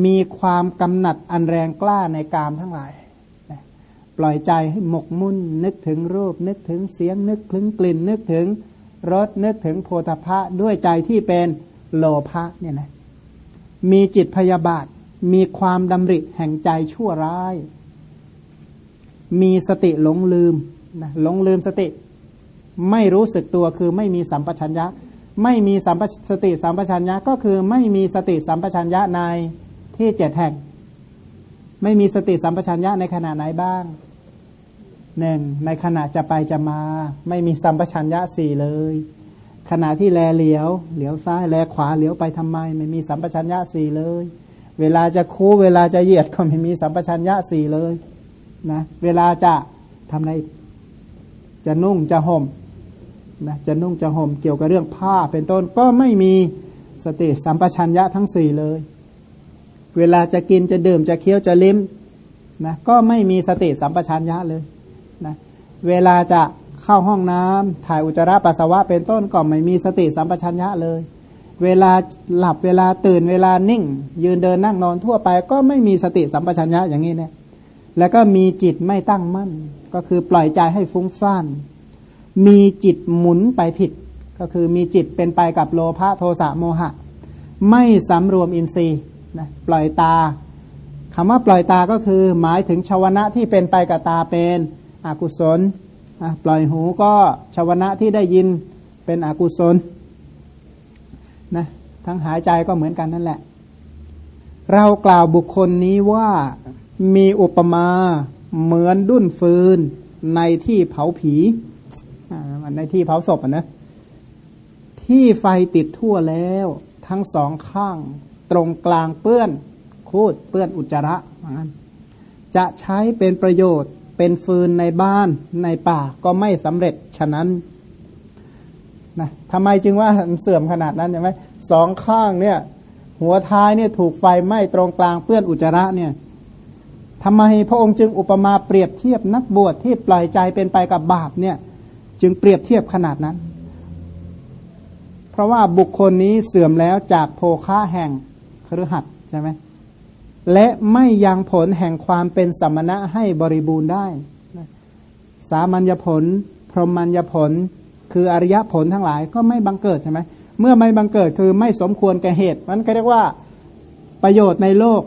มีความกำหนัดอันแรงกล้าในกามทั้งหลายปล่อยใจให้หมกมุ่น นึกถึงรูป นึกถึงเสียง นึกถึงกลิ่น นึกถึงรสนึกถึงโพธพะด้วยใจที่เป็นโลภะเนี่ยนะมีจิตพยาบาท มีความดำริแห่งใจชั่วร้าย มีสติหลงลืมนะหลงลืมสติ ไม่รู้สึกตัวคือไม่มีสัมปชัญญะ ไม่มีสัมปสติสัมปชัญญะก็คือไม่มีสติสัมปชัญญะในที่เจ็ดแห่ง ไม่มีสติสัมปชัญญะในขณะไหนบ้างหนึ่งในขณะจะไปจะมา ไม่มีสัมปชัญญะสี่เลย ขณะที่แลเหลียว เหลียวซ้ายแลขวาเหลียวไปทำไม ไม่มีสัมปชัญญะสี่เลย เวลาจะคูเวลาจะเหยียดก็ไม่มีสัมปชัญญะสี่เลยนะเวลาจะทำอะไรจะนุ่งจะห่ม นะจะนุ่งจะห่มเกี่ยวกับเรื่องผ้าเป็นต้นก็ไม่มีสติสัมปชัญญะทั้งสี่เลย เวลาจะกินจะดื่มจะเคี้ยวจะลิ้มนะก็ไม่มีสติสัมปชัญญะเลยนะเวลาจะเข้าห้องน้ำถ่ายอุจจาระปัสสาวะเป็นต้นก็ไม่มีสติสัมปชัญญะเลย เวลาหลับเวลาตื่นเวลานิ่ง ยืนเดินนั่งนอนทั่วไป ก็ไม่มีสติสัมปชัญญะอย่างนี้นะแล้วก็มีจิตไม่ตั้งมั่น ก็คือปล่อยใจให้ฟุ้งซ่าน มีจิตหมุนไปผิด ก็คือมีจิตเป็นไปกับโลภะโทสะโมหะ ไม่สำรวมอินทรีย์นะปล่อยตาคำว่าปล่อยตาก็คือหมายถึงชาวนะที่เป็นไปกับตาเป็นอกุศลปล่อยหูก็ชาวนะที่ได้ยินเป็นอกุศลนะทั้งหายใจก็เหมือนกันนั่นแหละ เรากล่าวบุคคลนี้ว่ามีอุปมาเหมือนดุ้นฟืนในที่เผาผี มันในที่เผาศพอะนะ ที่ไฟติดทั่วแล้ว ทั้งสองข้าง ตรงกลางเปื้อน คูดเปื้อนอุจจาระจะใช้เป็นประโยชน์เป็นฟืนในบ้านในป่าก็ไม่สำเร็จฉะนั้นนะทำไมจึงว่าเสื่อมขนาดนั้นใช่ไหมสองข้างเนี่ย หัวท้ายเนี่ยถูกไฟไหม้ตรงกลางเปื้อนอุจจาระเนี่ยทำไมพระองค์จึงอุปมาเปรียบเทียบนักบวชที่ปล่อยใจเป็นไปกับบาปเนี่ย จึงเปรียบเทียบขนาดนั้น เพราะว่าบุคคลนี้เสื่อมแล้วจากโภคะแห่งครือหัดใช่ไหมและไม่ยังผลแห่งความเป็นสมณะให้บริบูรณ์ได้ สามัญญผล พรหมัญญผล คืออริยผลทั้งหลายก็ไม่บังเกิดใช่ไหมเมื่อไม่บังเกิดคือไม่สมควรแก่เหตุมันก็เรียกว่าประโยชน์ในโลก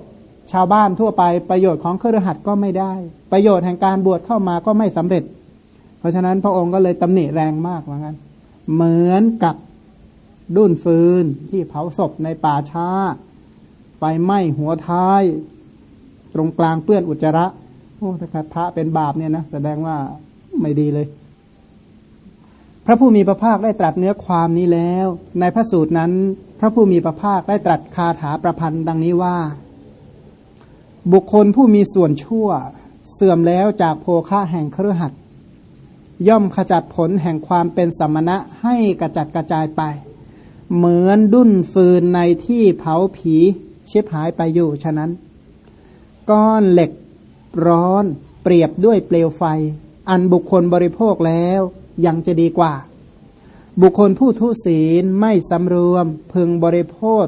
ชาวบ้านทั่วไปประโยชน์ของเครือขัดก็ไม่ได้ ประโยชน์แห่งการบวชเข้ามาก็ไม่สำเร็จ ราะฉะนั้นพระองค์ก็เลยตำหนิแรงมากว่างั้น เหมือนกับดุ้นฟืนที่เผาศพในป่าช้า ไฟไหม้หัวท้าย ตรงกลางเปื้อนอุจจาระโอ้ถ้าพระเป็นบาปเนี่ยนะ แสดงว่าไม่ดีเลย พระผู้มีพระภาคได้ตรัสเนื้อความนี้แล้ว ในพระสูตรนั้น พระผู้มีพระภาคได้ตรัสคาถาประพันธ์ดังนี้ว่า บุคคลผู้มีส่วนชั่ว เสื่อมแล้วจากโภคะแห่งเครือขัด ย่อมขจัดผลแห่งความเป็นสมมณะให้กระจัดกระจายไป เหมือนดุ้นฟืนในที่เผาผีชิบหายไปอยู่ฉะนั้น ก้อนเหล็กร้อนเปรียบด้วยเปลวไฟ อันบุคคลบริโภคแล้วยังจะดีกว่า บุคคลผู้ทุศีลไม่สำรวมพึงบริโภค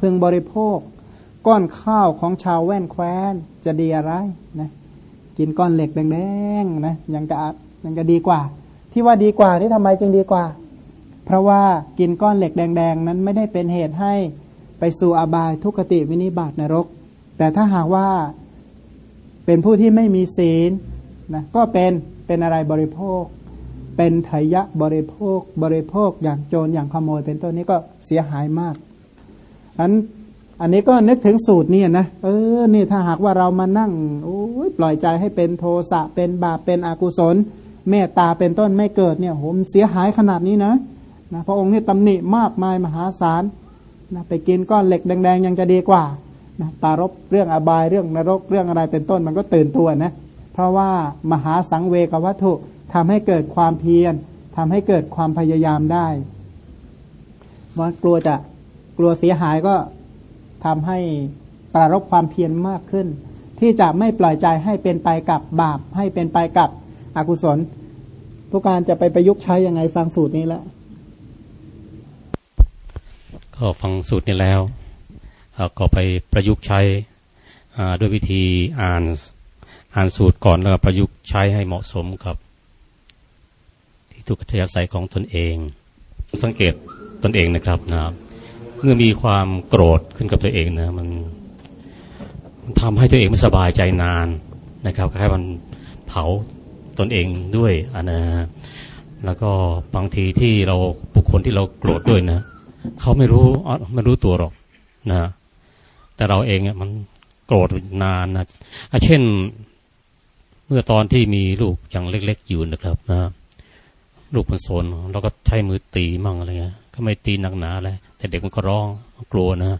พึงบริโภค ก้อนข้าวของชาวแว่นแคว้นจะดีอะไรนะกินก้อนเหล็กแดงๆนะยังจะ ยังจะดีกว่า ที่ว่าดีกว่าที่ทำไมจึงดีกว่า เพราะว่ากินก้อนเหล็กแดง ๆ นั้นไม่ได้เป็นเหตุให้ไปสู่อบายทุกขติวินิบาตนรก แต่ถ้าหากว่าเป็นผู้ที่ไม่มีศีลนะก็เป็นเป็นอะไรบริโภค เป็นไถยะบริโภค บริโภคอย่างโจรอย่างขโมย เป็นต้นนี้ก็เสียหายมากอันอันนี้ก็นึกถึงสูตรนี่นะเออนี่ถ้าหากว่าเรามานั่งโอ้ยปล่อยใจให้เป็นโทสะเป็นบาปเป็นอกุศล เมตตาเป็นต้นไม่เกิดเนี่ยโหมเสียหายขนาดนี้นะนะพระองค์นี่ตำหนิมากมายมหาศาลนะไปกินก้อนเหล็กแดง ๆ ยังจะดีกว่านะตารบเรื่องอบายเรื่องนรกเรื่องอะไรเป็นต้นมันก็ตื่นตัวนะเพราะว่ามหาสังเวกวัตถุทำให้เกิดความเพียรทำให้เกิดความพยายามได้ว่ากลัวจะกลัวเสียหายก็ทำให้ปรารบความเพียรมากขึ้น ที่จะไม่ปล่อยใจให้เป็นไปกับบาปให้เป็นไปกับ อกุศลผู้การจะไปประยุกต์ใช้ยังไงฟังสูตรนี้แล้วก็ฟังสูตรนี้แล้วก็ไปประยุกต์ใช้ด้วยวิธีอ่านอ่านสูตรก่อนแล้วประยุกต์ใช้ให้เหมาะสมกับ ที่ทุกขัตยาศัยของตนเอง สังเกตตนเองนะครับนะเมื่อมีความโกรธขึ้นกับตัวเองนะมันทำให้ตัวเองไม่สบายใจนานนะครับคล้ายมันเผา ตนเองด้วยอันนะแล้วก็บางทีที่เราบุคคลที่เราโกรธด้วยนะเขาไม่รู้ไม่รู้ตัวหรอกนะแต่เราเองเนี่ยมันโกรธนานนะเช่น เมื่อตอนที่มีลูกยังเล็ก ๆ อยู่นะครับนะลูกมันโซนเราก็ใช้มือตีมั่งอะไรเงี้ยก็ไม่ตีหนักหนาอะไรแต่เด็กมันก็ร้องกลัวนะ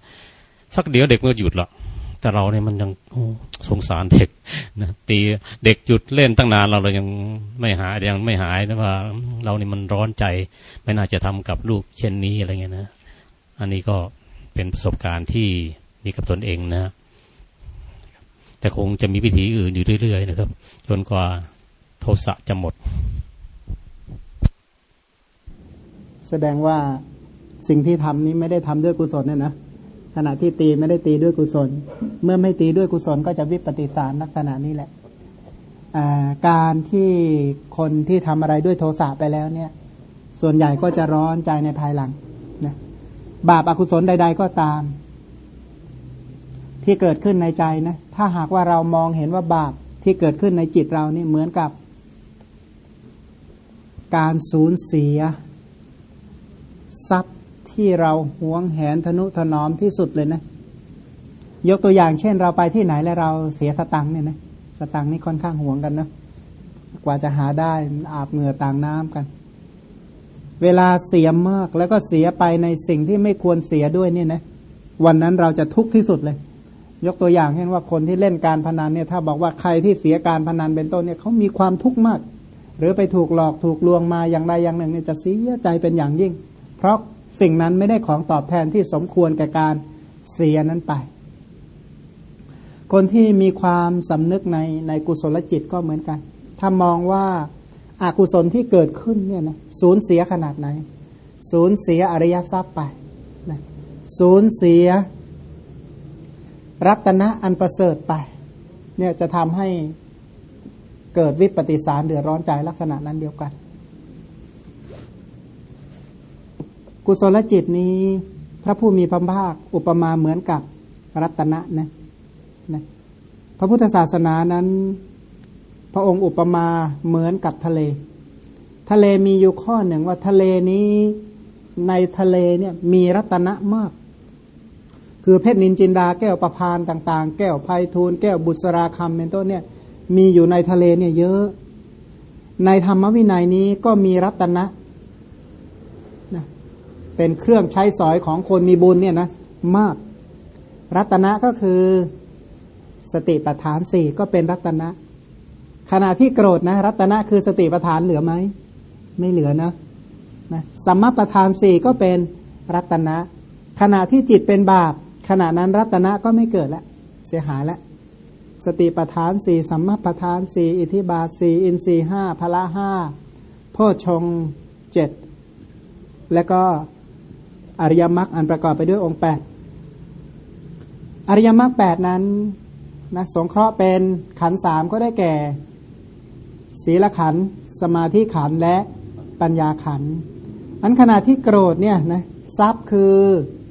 สักเดี๋ยวเด็กมันก็หยุดละ แต่เราเนี่ยมันยังสงสารเด็กนะตีเด็กหยุดเล่นตั้งนานเราเรายังไม่หายยังไม่หายนะว่า เรานี่มันร้อนใจ ไม่น่าจะทำกับลูกเช่นนี้อะไรเงี้ยนะ อันนี้ก็เป็นประสบการณ์ที่มีกับตนเองนะ แต่คงจะมีวิธีอื่นอยู่เรื่อยๆนะครับ จนกว่าโทสะจะหมด แสดงว่าสิ่งที่ทำนี้ไม่ได้ทำด้วยกุศลเนี่ยนะ ขณะที่ตีไม่ได้ตีด้วยกุศล เมื่อไม่ตีด้วยกุศลก็จะวิปฏิสารลักษณะนี้แหละการที่คนที่ทำอะไรด้วยโทสะไปแล้วเนี่ย ส่วนใหญ่ก็จะร้อนใจในภายหลังนะบาปอากุศลใด ๆ ก็ตาม ที่เกิดขึ้นในใจนะถ้าหากว่าเรามองเห็นว่าบาปที่เกิดขึ้นในจิตเรานี่เหมือนกับ การสูญเสีย ทรัพย์ ที่เราหวงแหนทนุถนอมที่สุดเลยนะ ยกตัวอย่างเช่นเราไปที่ไหนแล้วเราเสียสตังค์เนี่ยนะสตังค์นี่ค่อนข้างหวงกันนะกว่าจะหาได้อาบเหงื่อต่างน้ำกัน เวลาเสียมากแล้วก็เสียไปในสิ่งที่ไม่ควรเสียด้วยเนี่ยนะวันนั้นเราจะทุกข์ที่สุดเลย ยกตัวอย่างเช่นว่าคนที่เล่นการพนันเนี่ย ถ้าบอกว่าใครที่เสียการพนันเป็นต้นเนี่ยเขามีความทุกข์มาก หรือไปถูกหลอกถูกลวงมาอย่างใดอย่างหนึ่งเนี่ยจะเสียใจเป็นอย่างยิ่ง เพราะ สิ่งนั้นไม่ได้ของตอบแทนที่สมควรแก่การเสียนั้นไป คนที่มีความสำนึกในในกุศลจิตก็เหมือนกัน ถ้ามองว่าอากุศลที่เกิดขึ้นเนี่ยนะสูญเสียขนาดไหน สูญเสียอริยทรัพย์ไปนะสูญเสียรัตนะอันประเสริฐไปเนี่ยจะทำให้เกิดวิปฏิสารเดือดร้อนใจลักษณะนั้นเดียวกัน กุศลจิตนี้พระผู้มีพระภาคอุปมาเหมือนกับรัตนะนะนะพระพุทธศาสนานั้น พระองค์อุปมาเหมือนกับทะเล ทะเลมีอยู่ข้อหนึ่งว่าทะเลนี้ในทะเลเนี่ยมีรัตนะมาก คือเพชรนินจินดาแก้วประพานต่าง ๆ แก้วไพทูลแก้วบุษราคำเป็นต้นเนี่ย มีอยู่ในทะเลเนี่ยเยอะ ในธรรมวินัยนี้ก็มีรัตนะนะ เป็นเครื่องใช้สอยของคนมีบุญเนี่ยนะมาก รัตนะก็คือสติปัฏฐานสี่ก็เป็นรัตนะ ขณะที่โกรธนะ รัตนะคือสติปัฏฐานเหลือไหมไม่เหลือนะนะสัมมาประธานสี่ก็เป็นรัตนะ ขณะที่จิตเป็นบาป ขณะนั้นรัตนะก็ไม่เกิดล้วเสียหายล้วสติปทานสี่สัมมาปทานสี่อิทิบาสี่อินทรีห้าพละห้าพ่อชงเจ็ดแล้วก็ อริยมรรคอันประกอบไปด้วยองค์แปดอริยมรรคแปดนั้นนะสงเคราะห์เป็นขันสามก็ได้แก่ ศีลขันสมาธิขันและปัญญาขันอันขณะที่โกรธเนี่ยนะทรัพย์คือ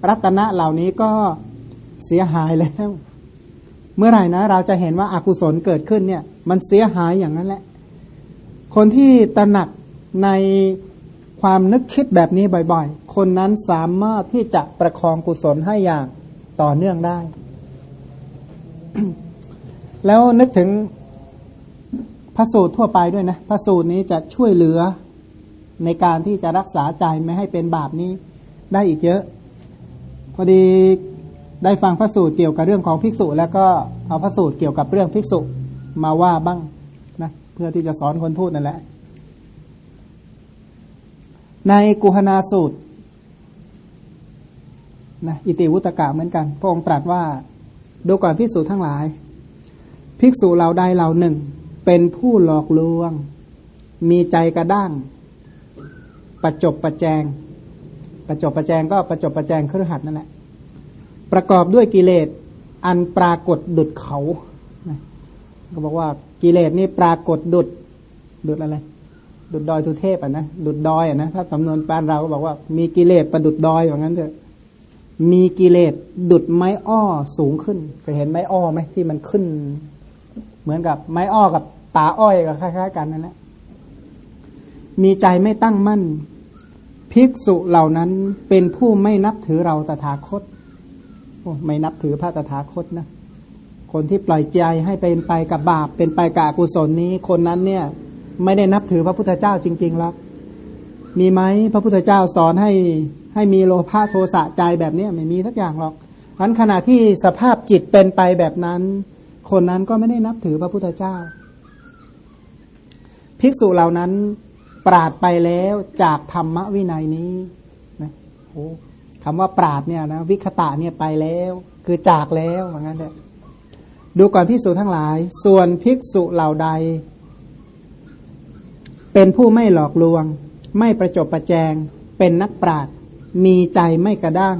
รัตนะเหล่านี้ก็เสียหายแล้ว เมื่อไหร่นะเราจะเห็นว่าอากุศลเกิดขึ้นเนี่ย มันเสียหายอย่างนั้นแหละ คนที่ตระหนักใน ความนึกคิดแบบนี้บ่อยๆ คนนั้นสามารถที่จะประคองกุศลให้อย่างต่อเนื่องได้ แล้วนึกถึงพระสูตรทั่วไปด้วยนะพระสูตรนี้จะช่วยเหลือในการที่จะรักษาใจไม่ให้เป็นบาปนี้ได้อีกเยอะ พอดีได้ฟังพระสูตรเกี่ยวกับเรื่องของภิกษุ แล้วก็เอาพระสูตรเกี่ยวกับเรื่องภิกษุมาว่าบ้างนะเพื่อที่จะสอนคนพูดนั่นแหละ ในกุหนาสูตรนะอิติวุตกะเหมือนกัน พระองค์ตรัสว่าดูก่อนภิกษุทั้งหลาย ภิกษุเราใดเหล่าหนึ่ง เป็นผู้หลอกลวง มีใจกระด้าง ประจบประแจง ประจบประแจงก็ประจบประแจงเครือขัดนั่นแหละ ประกอบด้วยกิเลสอันปรากฏดุดเขา ก็บอกว่ากิเลสนี่ปรากฏดุดดุดอะไร ดุดดอยทุเทพอะนะดุดดอยอะนะถ้าสำนวนแปลเราก็บอกว่ามีกิเลสประดุดดอยอย่างนั้นเถอะมีกิเลสดุดไม้อ้อสูงขึ้นเคยเห็นไม้อ้อไหมที่มันขึ้น เหมือนกับไม้อ้อกับป่าอ้อยก็คล้ายๆกันนั่นแหละมีใจไม่ตั้งมั่น ภิกษุเหล่านั้นเป็นผู้ไม่นับถือเราตถาคตโอ้ไม่นับถือพระตถาคตนะคนที่ปล่อยใจให้เป็นไปกับบาปเป็นไปกับกุศลนี้ คนนั้นเนี่ย ไม่ได้นับถือพระพุทธเจ้าจริงๆหรอกมีไหมพระพุทธเจ้าสอนให้ให้มีโลภะโทสะใจแบบนี้ไม่มีทักอย่างหรอกอันขณะที่สภาพจิตเป็นไปแบบนั้น คนนั้นก็ไม่ได้นับถือพระพุทธเจ้า ภิกษุเหล่านั้นปราดไปแล้วจากธรรมวินัยนี้นะโอ้คำว่าปราดเนี่ยนะวิคตะเนี่ยไปแล้ว คือจากแล้วเหมือนกันเลยดูก่อนภิกษุทั้งหลาย ส่วนภิกษุเหล่าใด เป็นผู้ไม่หลอกลวง ไม่ประจบประแจง เป็นนักปราดมีใจไม่กระด้าง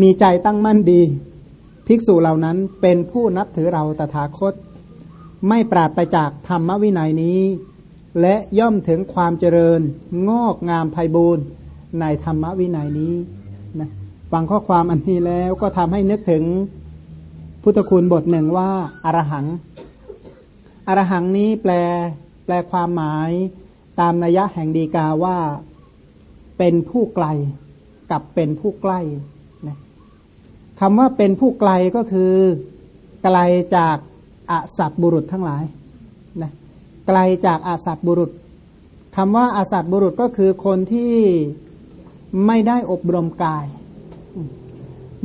มีใจตั้งมั่นดี ภิกษุเหล่านั้นเป็นผู้นับถือเราตถาคต ไม่ปราดไปจากธรรมวินัยนี้ และย่อมถึงความเจริญ งอกงามไพบูรณ์ในธรรมวินัยนี้นะฟังข้อความอันนี้แล้วก็ทำให้นึกถึงพุทธคุณบทหนึ่งว่าอารหัง อารหังนี้แปล ลความหมายตามนัยยะแห่งดีกาว่าเป็นผู้ไกลกับเป็นผู้ใกล้นะคำว่าเป็นผู้ไกลก็คือไกลจากอาสัตบุรุษทั้งหลายนะไกลจากอาสัตบุรุษคำว่าอาสัตบุรุษก็คือคนที่ไม่ได้อบรมกาย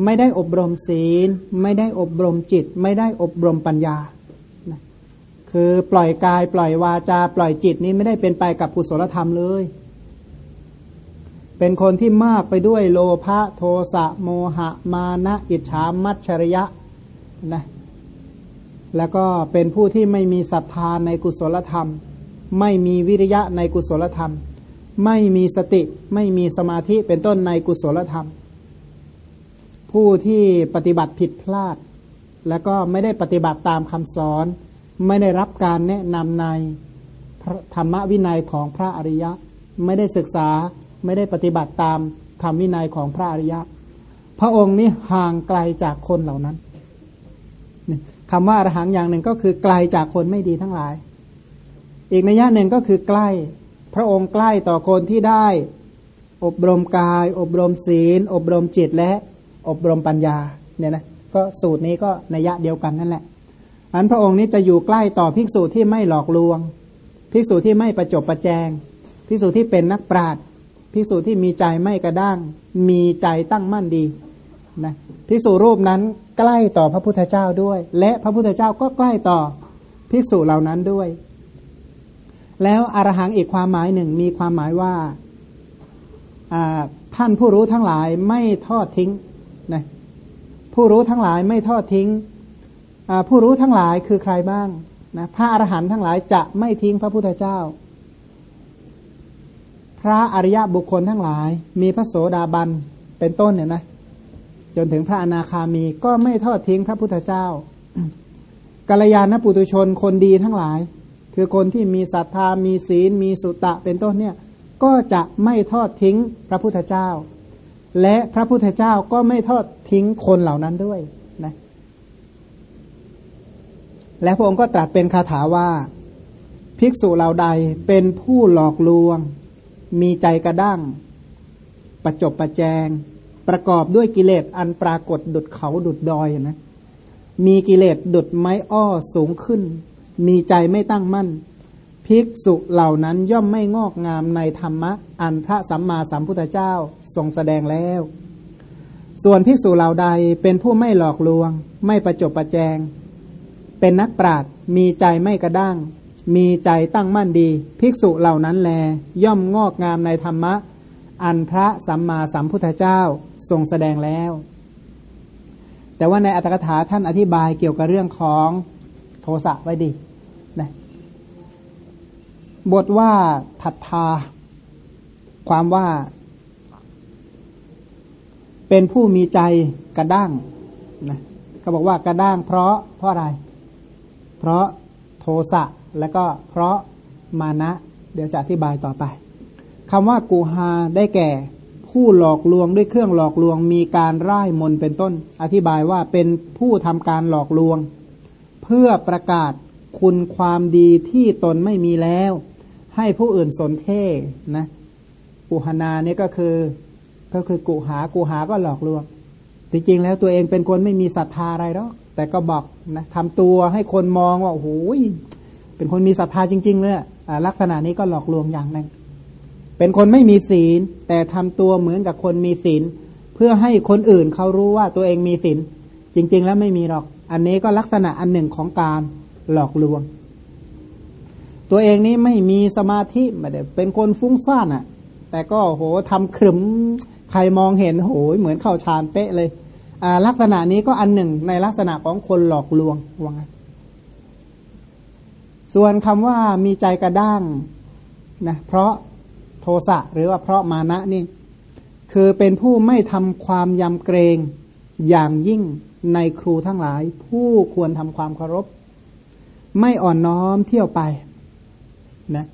ไม่ได้อบรมศีล ไม่ได้อบรมจิต ไม่ได้อบรมปัญญา คือปล่อยกาย ปล่อยวาจา ปล่อยจิตนี้ไม่ได้เป็นไปกับกุศลธรรมเลย เป็นคนที่มากไปด้วยโลภะโทสะโมหะ มานะอิจฉามัจฉริยะนะแล้วก็เป็นผู้ที่ไม่มีศรัทธาในกุศลธรรม ไม่มีวิริยะในกุศลธรรม ไม่มีสติไม่มีสมาธิเป็นต้นในกุศลธรรม ผู้ที่ปฏิบัติผิดพลาด แล้วก็ไม่ได้ปฏิบัติตามคำสอน ไม่ได้รับการแนะนำในธรรมวินัยของพระอริยะ ไม่ได้ศึกษาไม่ได้ปฏิบัติตามธรรมวินัยของพระอริยะ พระองค์นี้ห่างไกลจากคนเหล่านั้นคำว่าอรหังอย่างหนึ่งก็คือไกลจากคนไม่ดีทั้งหลาย อีกในยะหนึ่งก็คือใกล้ พระองค์ใกล้ต่อคนที่ได้ อบรมกาย อบรมศีล อบรมจิตและ อบรมปัญญาเนี่ยนะก็สูตรนี้ก็ในยะเดียวกันนั่นแหละ อันพระองค์นี้จะอยู่ใกล้ต่อภิกษุที่ไม่หลอกลวง ภิกษุที่ไม่ประจบประแจง ภิกษุที่เป็นนักปราชญ์ภิกษุที่มีใจไม่กระด้าง มีใจตั้งมั่นดีนะภิกษุรูปนั้นใกล้ต่อพระพุทธเจ้าด้วย และพระพุทธเจ้าก็ใกล้ต่อภิกษุเหล่านั้นด้วย แล้วอรหังอีกความหมายหนึ่งมีความหมายว่าท่านผู้รู้ทั้งหลายไม่ทอดทิ้งนะผู้รู้ทั้งหลายไม่ทอดทิ้ง ผู้รู้ทั้งหลายคือใครบ้างนะพระอรหันต์ทั้งหลายจะไม่ทิ้งพระพุทธเจ้า พระอริยบุคคลทั้งหลาย มีพระโสดาบันเป็นต้นเนี่ยนะจนถึงพระอนาคามีก็ไม่ทอดทิ้งพระพุทธเจ้ากัลยาณปุตุชนคนดีทั้งหลาย คือคนที่มีศรัทธามีศีล มีสุตะเป็นต้นเนี่ยก็จะไม่ทอดทิ้งพระพุทธเจ้า และพระพุทธเจ้าก็ไม่ทอดทิ้งคนเหล่านั้นด้วย และพระองค์ก็ตรัสเป็นคาถาว่า ภิกษุเหล่าใดเป็นผู้หลอกลวง มีใจกระด้าง ประจบประแจง ประกอบด้วยกิเลสอันปรากฏดุดเขาดุดดอยนะมีกิเลสดุดไม้อ้อสูงขึ้น มีใจไม่ตั้งมั่น ภิกษุเหล่านั้นย่อมไม่งอกงามในธรรมะ อันพระสัมมาสัมพุทธเจ้าทรงแสดงแล้ว ส่วนภิกษุเหล่าใดเป็นผู้ไม่หลอกลวง ไม่ประจบประแจง เป็นนักปราดมีใจไม่กระด้าง มีใจตั้งมั่นดี ภิกษุเหล่านั้นแล ย่อมงอกงามในธรรมะ อันพระสัมมาสัมพุทธเจ้าทรงแสดงแล้ว แต่ว่าในอัตถกถาท่านอธิบายเกี่ยวกับเรื่องของโทสะไว้ดีนะบทว่าทัตทา ความว่า เป็นผู้มีใจกระด้างนะเขาบอกว่ากระด้างเพราะเพราะอะไร เพราะโทสะและก็เพราะมานะ เดี๋ยวจะอธิบายต่อไปคำว่ากูฮาได้แก่ ผู้หลอกลวงด้วยเครื่องหลอกลวง มีการร่ายมนเป็นต้น อธิบายว่าเป็นผู้ทำการหลอกลวง เพื่อประกาศคุณความดีที่ตนไม่มีแล้ว ให้ผู้อื่นสนเท่นะกุหนาเนี่ยก็คือ ก็คือกุหากูหาก็หลอกลวงจริงๆแล้วตัวเองเป็นคนไม่มีศรัทธาอะไรหรอก แต่ก็บอกนะทำตัวให้คนมองว่าโอ้โหเป็นคนมีศรัทธาจริง ๆ เลยลักษณะนี้ก็หลอกลวงอย่างหนึ่งเป็นคนไม่มีศีล แต่ทำตัวเหมือนกับคนมีศีล เพื่อให้คนอื่นเขารู้ว่าตัวเองมีศีลจริง ๆ แล้วไม่มีหรอก อันนี้ก็ลักษณะอันหนึ่งของการหลอกลวง ตัวเองนี้ไม่มีสมาธิไม่ได้เป็นคนฟุ้งซ่านอะ่ะ แต่ก็โหทำขรึมใครมองเห็นโหเหมือนเข้าฌานเป๊ะเลย ลักษณะนี้ก็อันหนึ่งในลักษณะของคนหลอกลวงว่าไงส่วนคำว่ามีใจกระด้างนะเพราะโทสะหรือว่าเพราะมานะนี่ คือเป็นผู้ไม่ทำความยำเกรงอย่างยิ่งในครูทั้งหลาย ผู้ควรทำความเคารพ ไม่อ่อนน้อมเที่ยวไปนะ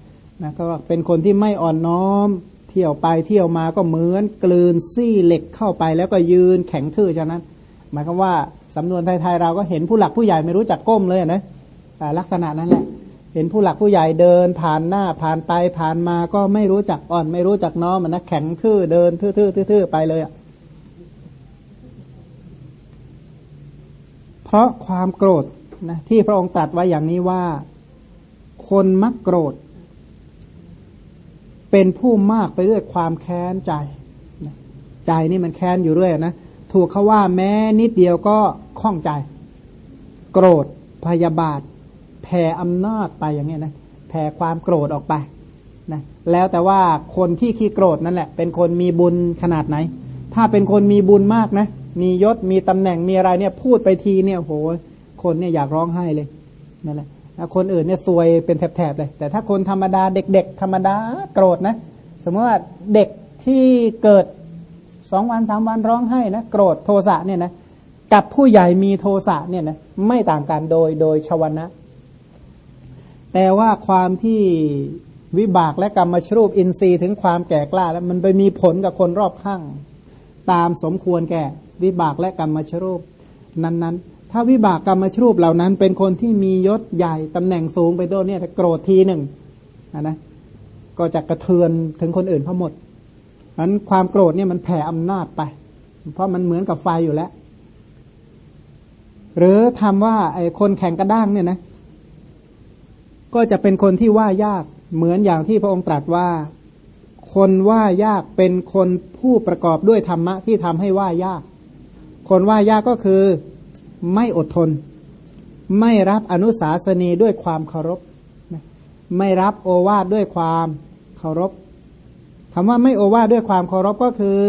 นะก็เป็นคนที่ไม่อ่อนน้อม เที่ยวไปเที่ยวมาก็เหมือนกลืนซี่เหล็กเข้าไปแล้วก็ยืนแข็งทื่อฉะนั้น หมายความว่าสำนวนไทยๆเราก็เห็นผู้หลักผู้ใหญ่ไม่รู้จักก้มเลยนะลักษณะนั้นแหละ เห็นผู้หลักผู้ใหญ่เดินผ่านหน้าผ่านไปผ่านมาก็ไม่รู้จักอ่อน ไม่รู้จักน้อมมันนะแข็งทื่อเดินทื่อๆทื่อๆไปเลยอะเพราะความโกรธนะที่พระองค์ตรัสไว้อย่างนี้ว่า คนมักโกรธ เป็นผู้มากไปด้วยความแค้นใจ ใจนี่มันแค้นอยู่เรื่อยนะ ถูกเขาว่าแม้นิดเดียวก็ข้องใจ โกรธพยาบาท แผ่อำนาจไปอย่างนี้นะแผ่ความโกรธออกไปนะแล้วแต่ว่าคนที่ขี้โกรธนั่นแหละ เป็นคนมีบุญขนาดไหน ถ้าเป็นคนมีบุญมากนะ มียศมีตำแหน่งมีอะไรเนี่ย พูดไปทีเนี่ยโหคนเนี่ยอยากร้องไห้เลยนั่นแหละ คนอื่นเนี่ยซวยเป็นแถบๆเลย แต่ถ้าคนธรรมดาเด็ก ๆ ธรรมดาโกรธนะ สมมติว่าเด็กที่เกิดสองวันสามวันร้องไห้นะโกรธโทสะเนี่ยนะกับผู้ใหญ่มีโทสะเนี่ยนะไม่ต่างกันโดยโดยชวนะ แต่ว่าความที่วิบากและกรรมชรูปอินทรีย์ถึงความแก่กล้า แล้วมันไปมีผลกับคนรอบข้าง ตามสมควรแก่ วิบากและกรรมชรูปนั้นๆ ถ้าวิบากกรรมชรูปเหล่านั้น เป็นคนที่มียศใหญ่ตำแหน่งสูงไปตัวเนี่ยโกรธทีหนึ่งนะก็จะกระเทือนถึงคนอื่นเขาหมดนั้นความโกรธเนี่ยมันแผ่อำนาจไป เพราะมันเหมือนกับไฟอยู่แล้ว หรือทำว่าไอ้คนแข่งกระด้างเนี่ยนะ ก็จะเป็นคนที่ว่ายากเหมือนอย่างที่พระองค์ตรัสว่า คนว่ายากเป็นคนผู้ประกอบด้วยธรรมะที่ทำให้ว่ายาก คนว่ายากก็คือ ไม่อดทน ไม่รับอนุสาสนีด้วยความเคารพไม่รับโอวาทด้วยความเคารพคำว่าไม่โอวาทด้วยความเคารพก็คือ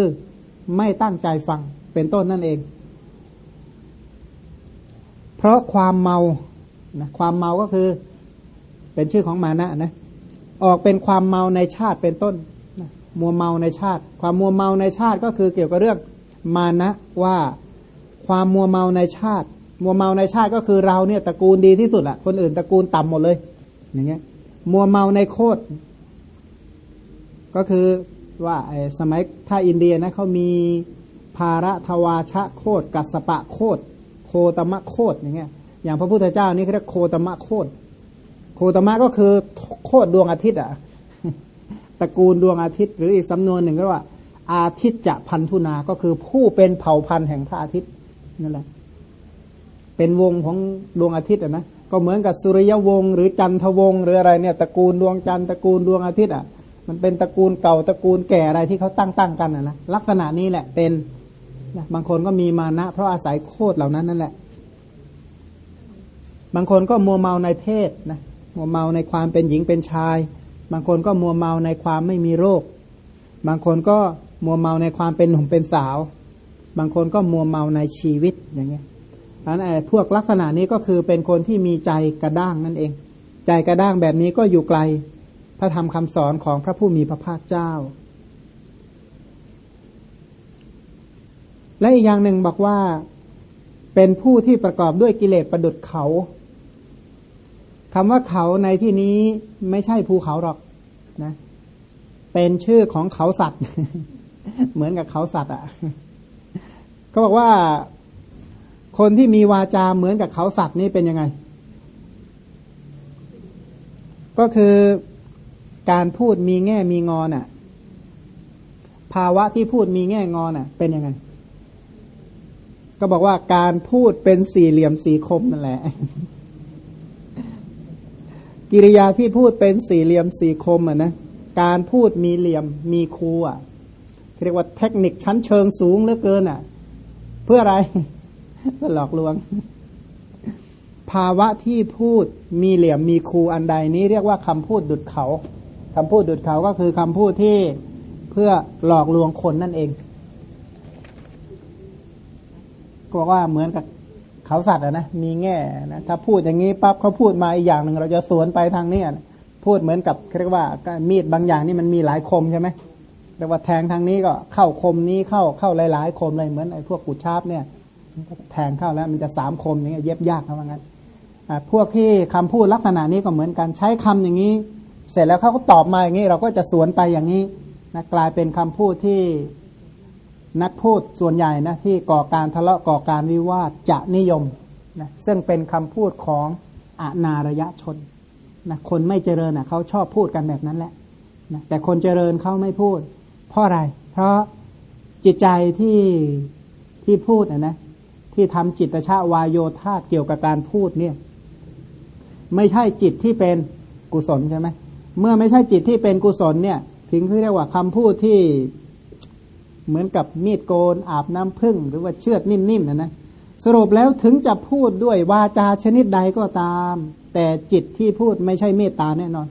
ไม่ตั้งใจฟังเป็นต้นนั่นเอง เพราะความเมานะความเมาก็คือ เป็นชื่อของมานะนะ ออกเป็นความเมาในชาติเป็นต้นนะมัวเมาในชาติ ความมัวเมาในชาติก็คือเกี่ยวกับเรื่องมานะว่า ความมัวเมาในชาติ มัวเมาในชาติก็คือเราเนี่ยตระกูลดีที่สุดอะคนอื่นตระกูลต่ำหมดเลย อย่างเงี้ย มัวเมาในโคตรก็คือว่าไอ้สมัยถ้าอินเดียนะเขามีภาระทวาชะโคดกัสปะโคดโคตมะโคดอย่างเงี้ย อย่างพระพุทธเจ้านี่เขาเรียกโคตมะโคดโคตมะก็คือโคดดวงอาทิตย์อะตระกูลดวงอาทิตย์ หรืออีกสำนวนหนึ่งก็ว่าอาทิตย์จะพันธุนา ก็คือผู้เป็นเผ่าพันธุ์แห่งพระอาทิตย์ นั่นแหละ เป็นวงของดวงอาทิตย์อะนะก็เหมือนกับสุริยวงศ์หรือจันทวงศ์หรืออะไรเนี่ยตระกูลดวงจันทร์ตระกูลดวงอาทิตย์อะ มันเป็นตระกูลเก่าตระกูลแก่อะไรที่เขาตั้งตั้งกันนะนะลักษณะนี้แหละเป็นบางคนก็มีมานะ เพราะอาศัยโคตรเหล่านั้นนั่นแหละ บางคนก็มัวเมาในเพศนะมัวเมาในความเป็นหญิงเป็นชาย บางคนก็มัวเมาในความไม่มีโรค บางคนก็มัวเมาในความเป็นหนุ่มเป็นสาว บางคนก็มัวเมาในชีวิตอย่างเงี้ยอันไอ้พวกลักษณะนี้ก็คือเป็นคนที่มีใจกระด้างนั่นเอง ใจกระด้างแบบนี้ก็อยู่ไกล พระธรรมคำสอนของพระผู้มีพระภาคเจ้า และอีกอย่างหนึ่งบอกว่าเป็นผู้ที่ประกอบด้วยกิเลสประดุดเขาคำว่าเขาในที่นี้ไม่ใช่ภูเขาหรอกนะ เป็นชื่อของเขาสัตว์ เหมือนกับเขาสัตว์อะ่ะ ก็บอกว่าคนที่มีวาจาเหมือนกับเขาสัตว์นี่เป็นยังไง ก็คือการพูดมีแง่มีงอนอะ ภาวะที่พูดมีแง่งอนอะ เป็นยังไง ก็บอกว่าการพูดเป็นสี่เหลี่ยมสี่คมนั่นแหละ กิริยาที่พูดเป็นสี่เหลี่ยมสี่คมอะนะการพูดมีเหลี่ยมมีคูอะเรียกว่าเทคนิคชั้นเชิงสูงเหลือเกินอะ เพื่ออะไรเพื่อหลอกลวง ภาวะที่พูดมีเหลี่ยมมีครูอันใดนี้เรียกว่าคำพูดดุดเขาคำพูดดุดเขาก็คือคำพูดที่เพื่อหลอกลวงคนนั่นเองก็บอกว่าเหมือนกับเขาสัตว์นะมีแง่นะถ้าพูดอย่างนี้ปั๊บเขาพูดมาอีกอย่างหนึ่งเราจะสวนไปทางนี้พูดเหมือนกับเรียกว่ามีดบางอย่างนี่มันมีหลายคมใช่ไหม เรียกว่าแทงทางนี้ก็เข้าคมนี้เข้าเข้าหลาย ๆ คมเลยเหมือนไอ้พวกกุชาบเนี่ยแทงเข้าแล้วมันจะสามคมอย่างเงี้ยเย็บยากนะว่างั้นพวกที่คำพูดลักษณะนี้ก็เหมือนกันใช้คำอย่างนี้ เสร็จแล้วเขาก็ตอบมาอย่างนี้ เราก็จะสวนไปอย่างนี้นะกลายเป็นคำพูดที่นักพูดส่วนใหญ่นะที่ก่อการทะเลาะก่อการวิวาทจะนิยมนะซึ่งเป็นคำพูดของอนารยชนนะคนไม่เจริญนะเขาชอบพูดกันแบบนั้นแหละนะแต่คนเจริญเขาไม่พูด เพราะอะไร เพราะจิตใจที่ที่พูดนะนะที่ทำจิตชาวายโยธาเกี่ยวกับการพูดเนี่ย ไม่ใช่จิตที่เป็นกุศลใช่ไหมเมื่อไม่ใช่จิตที่เป็นกุศลเนี่ย ถึงที่เรียกว่าคำพูดที่เหมือนกับมีดโกน อาบน้ำพึ่ง หรือว่าเชือดนิ่มๆนะนะสรุปแล้วถึงจะพูดด้วยวาจาชนิดใดก็ตาม แต่จิตที่พูดไม่ใช่เมตตาแน่นอน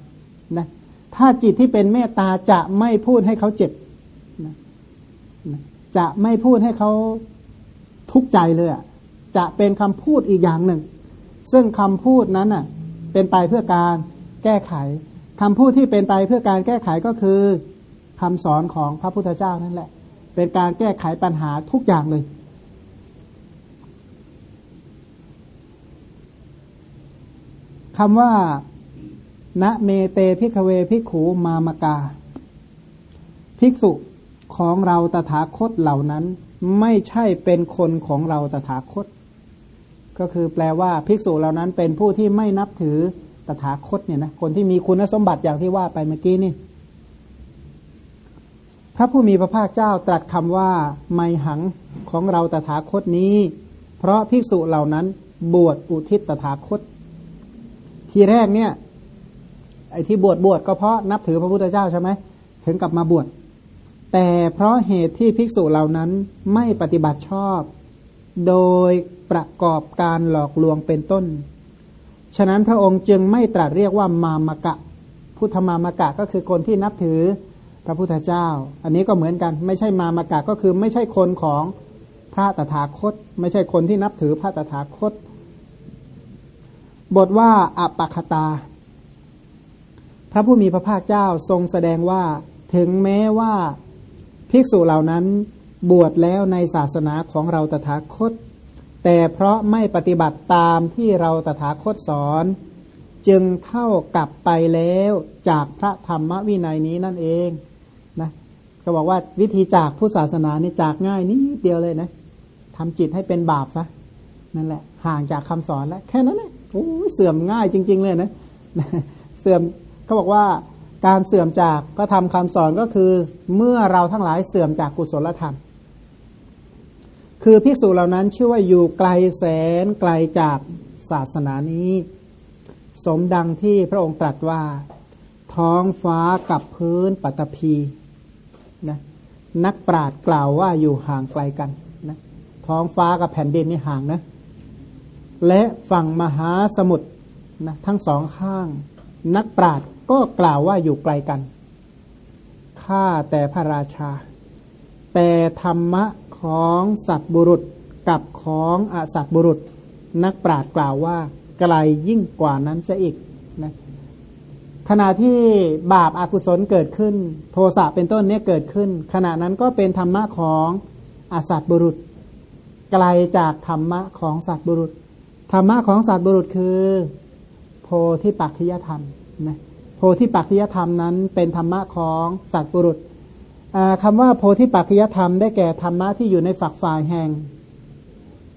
นะถ้าจิตที่เป็นเมตตาจะไม่พูดให้เขาเจ็บ จะไม่พูดให้เขาทุกข์ใจเลยอะจะเป็นคำพูดอีกอย่างหนึ่ง ซึ่งคำพูดนั้นอะ เป็นไปเพื่อการแก้ไขคำพูดที่เป็นไปเพื่อการแก้ไขก็คือคำสอนของพระพุทธเจ้านั่นแหละ เป็นการแก้ไขปัญหาทุกอย่างเลยคำว่าณเมเตพิกเวพิกขูมามกา ภิกษุ ของเราตถาคตเหล่านั้น ไม่ใช่เป็นคนของเราตถาคต ก็คือแปลว่าภิกษุเหล่านั้นเป็นผู้ที่ไม่นับถือตถาคตเนี่ยนะคนที่มีคุณสมบัติอย่างที่ว่าไปเมื่อกี้นี่พระผู้มีพระภาคเจ้าตรัสคำว่า ไมหังของเราตถาคตนี้ เพราะภิกษุเหล่านั้นบวชอุทิศตถาคต ทีแรกเนี่ย ไอ้ที่บวชบวชก็เพราะนับถือพระพุทธเจ้าใช่ไหมถึงกลับมาบวช แต่เพราะเหตุที่ภิกษุเหล่านั้นไม่ปฏิบัติชอบ โดยประกอบการหลอกลวงเป็นต้น ฉะนั้นพระองค์จึงไม่ตรัสเรียกว่ามามกะ พุทธมามกะก็คือคนที่นับถือพระพุทธเจ้า อันนี้ก็เหมือนกันไม่ใช่มามากะก็คือไม่ใช่คนของพระตถาคต ไม่ใช่คนที่นับถือพระตถาคต บทว่าอปคตา พระผู้มีพระภาคเจ้าทรงแสดงว่าถึงแม้ว่า ภิกษุเหล่านั้นบวชแล้วในศาสนาของเราตถาคต แต่เพราะไม่ปฏิบัติตามที่เราตถาคตสอน จึงเท่ากับไปแล้วจากพระธรรมวินัยนี้นั่นเองนะก็บอกว่าวิธีจากผู้ศาสนานี่จากง่ายนิดเดียวเลยนะทำจิตให้เป็นบาปซะนั่นแหละ ห่างจากคำสอนแล้วแค่นั้นเองโอ้เสื่อมง่ายจริง ๆ เลยนะเสื่อมเขาบอกว่า การเสื่อมจากก็ทำคำสอนก็คือเมื่อเราทั้งหลายเสื่อมจากกุศลธรรม คือภิกษุเหล่านั้นชื่อว่าอยู่ไกลแสนไกลจากศาสนานี้ สมดังที่พระองค์ตรัสว่า ท้องฟ้ากับพื้นปัตภีนะนักปราดกล่าวว่าอยู่ห่างไกลกันนะท้องฟ้ากับแผ่นดินนี่ห่างนะ และฝั่งมหาสมุทรนะทั้งสองข้าง นักปราด ก็กล่าวว่าอยู่ไกลกัน ข้าแต่พระราชา แต่ธรรมะของสัตบุรุษกับของอสัตบุรุษ นักปราดกล่าวว่าไกลยิ่งกว่านั้นเสียอีกนะขณะที่บาปอากุศลเกิดขึ้น โทสะเป็นต้นเนี่ยเกิดขึ้น ขณะนั้นก็เป็นธรรมะของอสัตบุรุษ ไกลจากธรรมะของสัตบุรุษ ธรรมะของสัตบุรุษคือ โพธิปัจจยธรรมนะ พธิปัจจยธรรมนั้นเป็นธรรมะของสัตว์บุรุษคำว่าโพธิปัจจยธรรมได้แก่ธรรมะที่อยู่ในฝักฝ่ายแห่ง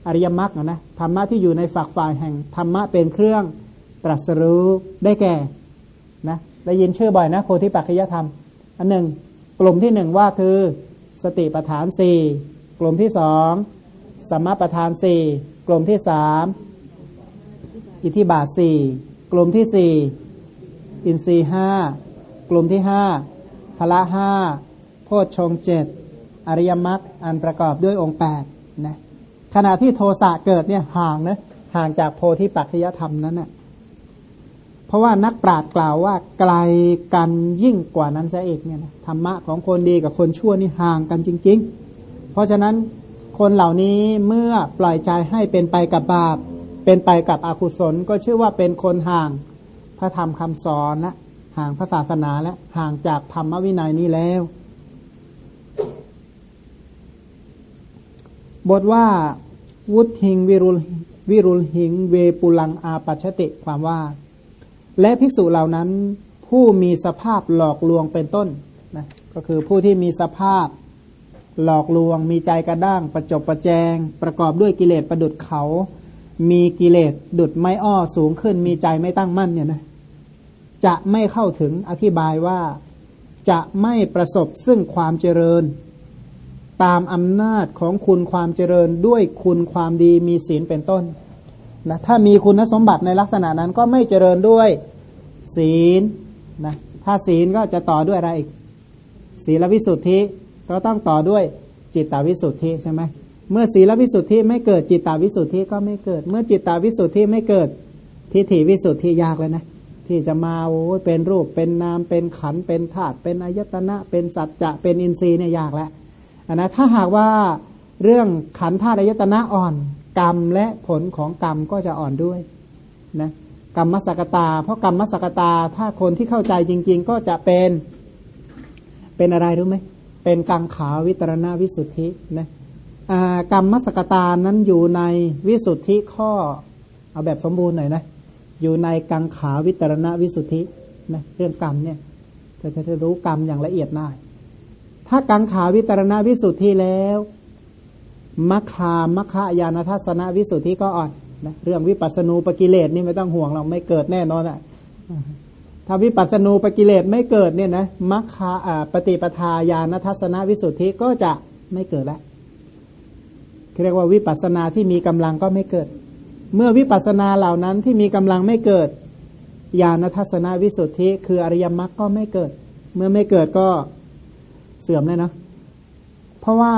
อริยมรรคนะธรรมะที่อยู่ในฝักฝ่ายแห่งธรรมะเป็นเครื่องตรัสรู้ได้แก่นะได้ยินชื่อบ่อยนะโพธิปัจจยธรรม อันหนึ่ง กลุ่มที่หนึ่งว่าคือสติปัฏฐานสี่กลุ่มที่สองสมปัฏฐานสี่กลุ่มที่สามอิทธิบาทสี่กลุ่มที่สี่ อินทรีห้ากลุ่มที่ห้าพละห้าโพชฌงเจ็ดอริยมรรคอันประกอบด้วยองค์แปดนะขณะที่โทสะเกิดเนี่ยห่างนะห่างจากโพธิปัจจยธรรมนั้นนะ่ะเพราะว่านักปราชญ์กล่าวว่าไกลกันยิ่งกว่านั้นซะเอกเนี่ยนะธรรมะของคนดีกับคนชั่วนี่ห่างกันจริง ๆ เพราะฉะนั้นคนเหล่านี้เมื่อปล่อยใจให้เป็นไปกับบาป เป็นไปกับอกุศลก็ชื่อว่าเป็นคนห่าง พระธรรมคำสอนและห่างพระศาสนาและห่างจากธรรมวินัยนี้แล้ว บทว่า วุทิงวิรุลวิรุลหิงเวปุลังอาปัชติความว่า และภิกษุเหล่านั้น ผู้มีสภาพหลอกลวงเป็นต้นนะก็คือผู้ที่มีสภาพหลอกลวง มีใจกระด้างประจบประแจง ประกอบด้วยกิเลสประดุดเขา มีกิเลสดุดไม่อ้อสูงขึ้น มีใจไม่ตั้งมั่นเนี่ยนะจะไม่เข้าถึงอธิบายว่าจะไม่ประสบซึ่งความเจริญ ตามอำนาจของคุณความเจริญด้วยคุณความดีมีศีลเป็นต้นนะถ้ามีคุณสมบัติในลักษณะนั้นก็ไม่เจริญด้วยศีลนะถ้าศีลก็จะต่อด้วยอะไรอีกศีลวิสุทธิก็ต้องต่อด้วยจิตตวิสุทธิใช่ไหม เมื่อศีลวิสุทธิไม่เกิดจิตตาวิสุทธิก็ไม่เกิด เมื่อจิตตาวิสุทธิไม่เกิดทิฏฐิวิสุทธิยากเลยนะที่จะมาโอ้เป็นรูปเป็นนามเป็นขันเป็นธาตุเป็นอายตนะเป็นสัจจะเป็นอินทรีย์เนี่ยยากแล้วนะถ้าหากว่าเรื่องขันธาตุอายตนะอ่อน กรรมและผลของกรรมก็จะอ่อนด้วยนะกรรมมสกตา เพราะกรรมมสกตาถ้าคนที่เข้าใจจริง ๆ ก็จะเป็นเป็นอะไรรู้ไหมเป็นกังขาวิตรณวิสุทธินะ กรรมมสกตานั้นอยู่ในวิสุทธิข้อ เอาแบบสมบูรณ์หน่อยนะ อยู่ในกังขาวิตรณวิสุทธินะเรื่องกรรมเนี่ยจะจะรู้กรรมอย่างละเอียดได้ถ้ากังขาวิตรณวิสุทธิแล้วมัคคามัคคายานทัศนวิสุทธิก็อ่อนนะเรื่องวิปัสสนูปกิเลสนี่ไม่ต้องห่วงเราไม่เกิดแน่นอนอะถ้าวิปัสสนูปกิเลสไม่เกิดเนี่ยนะมัคคาปฏิปทาญาณทัศนวิสุทธิก็จะไม่เกิดแล้ว เรียกว่าวิปัสสนาที่มีกำลังก็ไม่เกิด เมื่อวิปัสสนาเหล่านั้นที่มีกำลังไม่เกิดญาณทัศนวิสุทธิคืออริยมรรคก็ไม่เกิด เมื่อไม่เกิดก็เสื่อมเลยนะเพราะว่า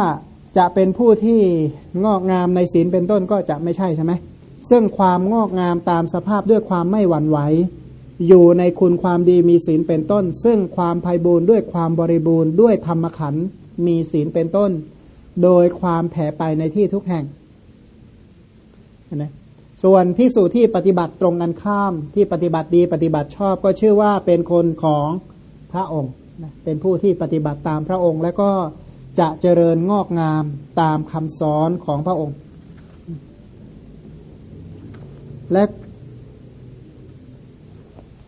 จะเป็นผู้ที่งอกงามในศีลเป็นต้นก็จะไม่ใช่ใช่ไหมซึ่งความงอกงามตามสภาพด้วยความไม่หวั่นไหวอยู่ในคุณความดีมีศีลเป็นต้น ซึ่งความภัยบูรณ์ด้วยความบริบูรณ์ด้วยธรรมขันมีศีลเป็นต้น โดยความแผ่ไปในที่ทุกแห่งนะส่วนพิสูจที่ปฏิบัติตรงกันข้ามที่ปฏิบัติดีปฏิบัติชอบก็ชื่อว่าเป็นคนของพระองค์นะเป็นผู้ที่ปฏิบัติตามพระองค์ และก็จะเจริญงอกงามตามคำสอนของพระองค์ และ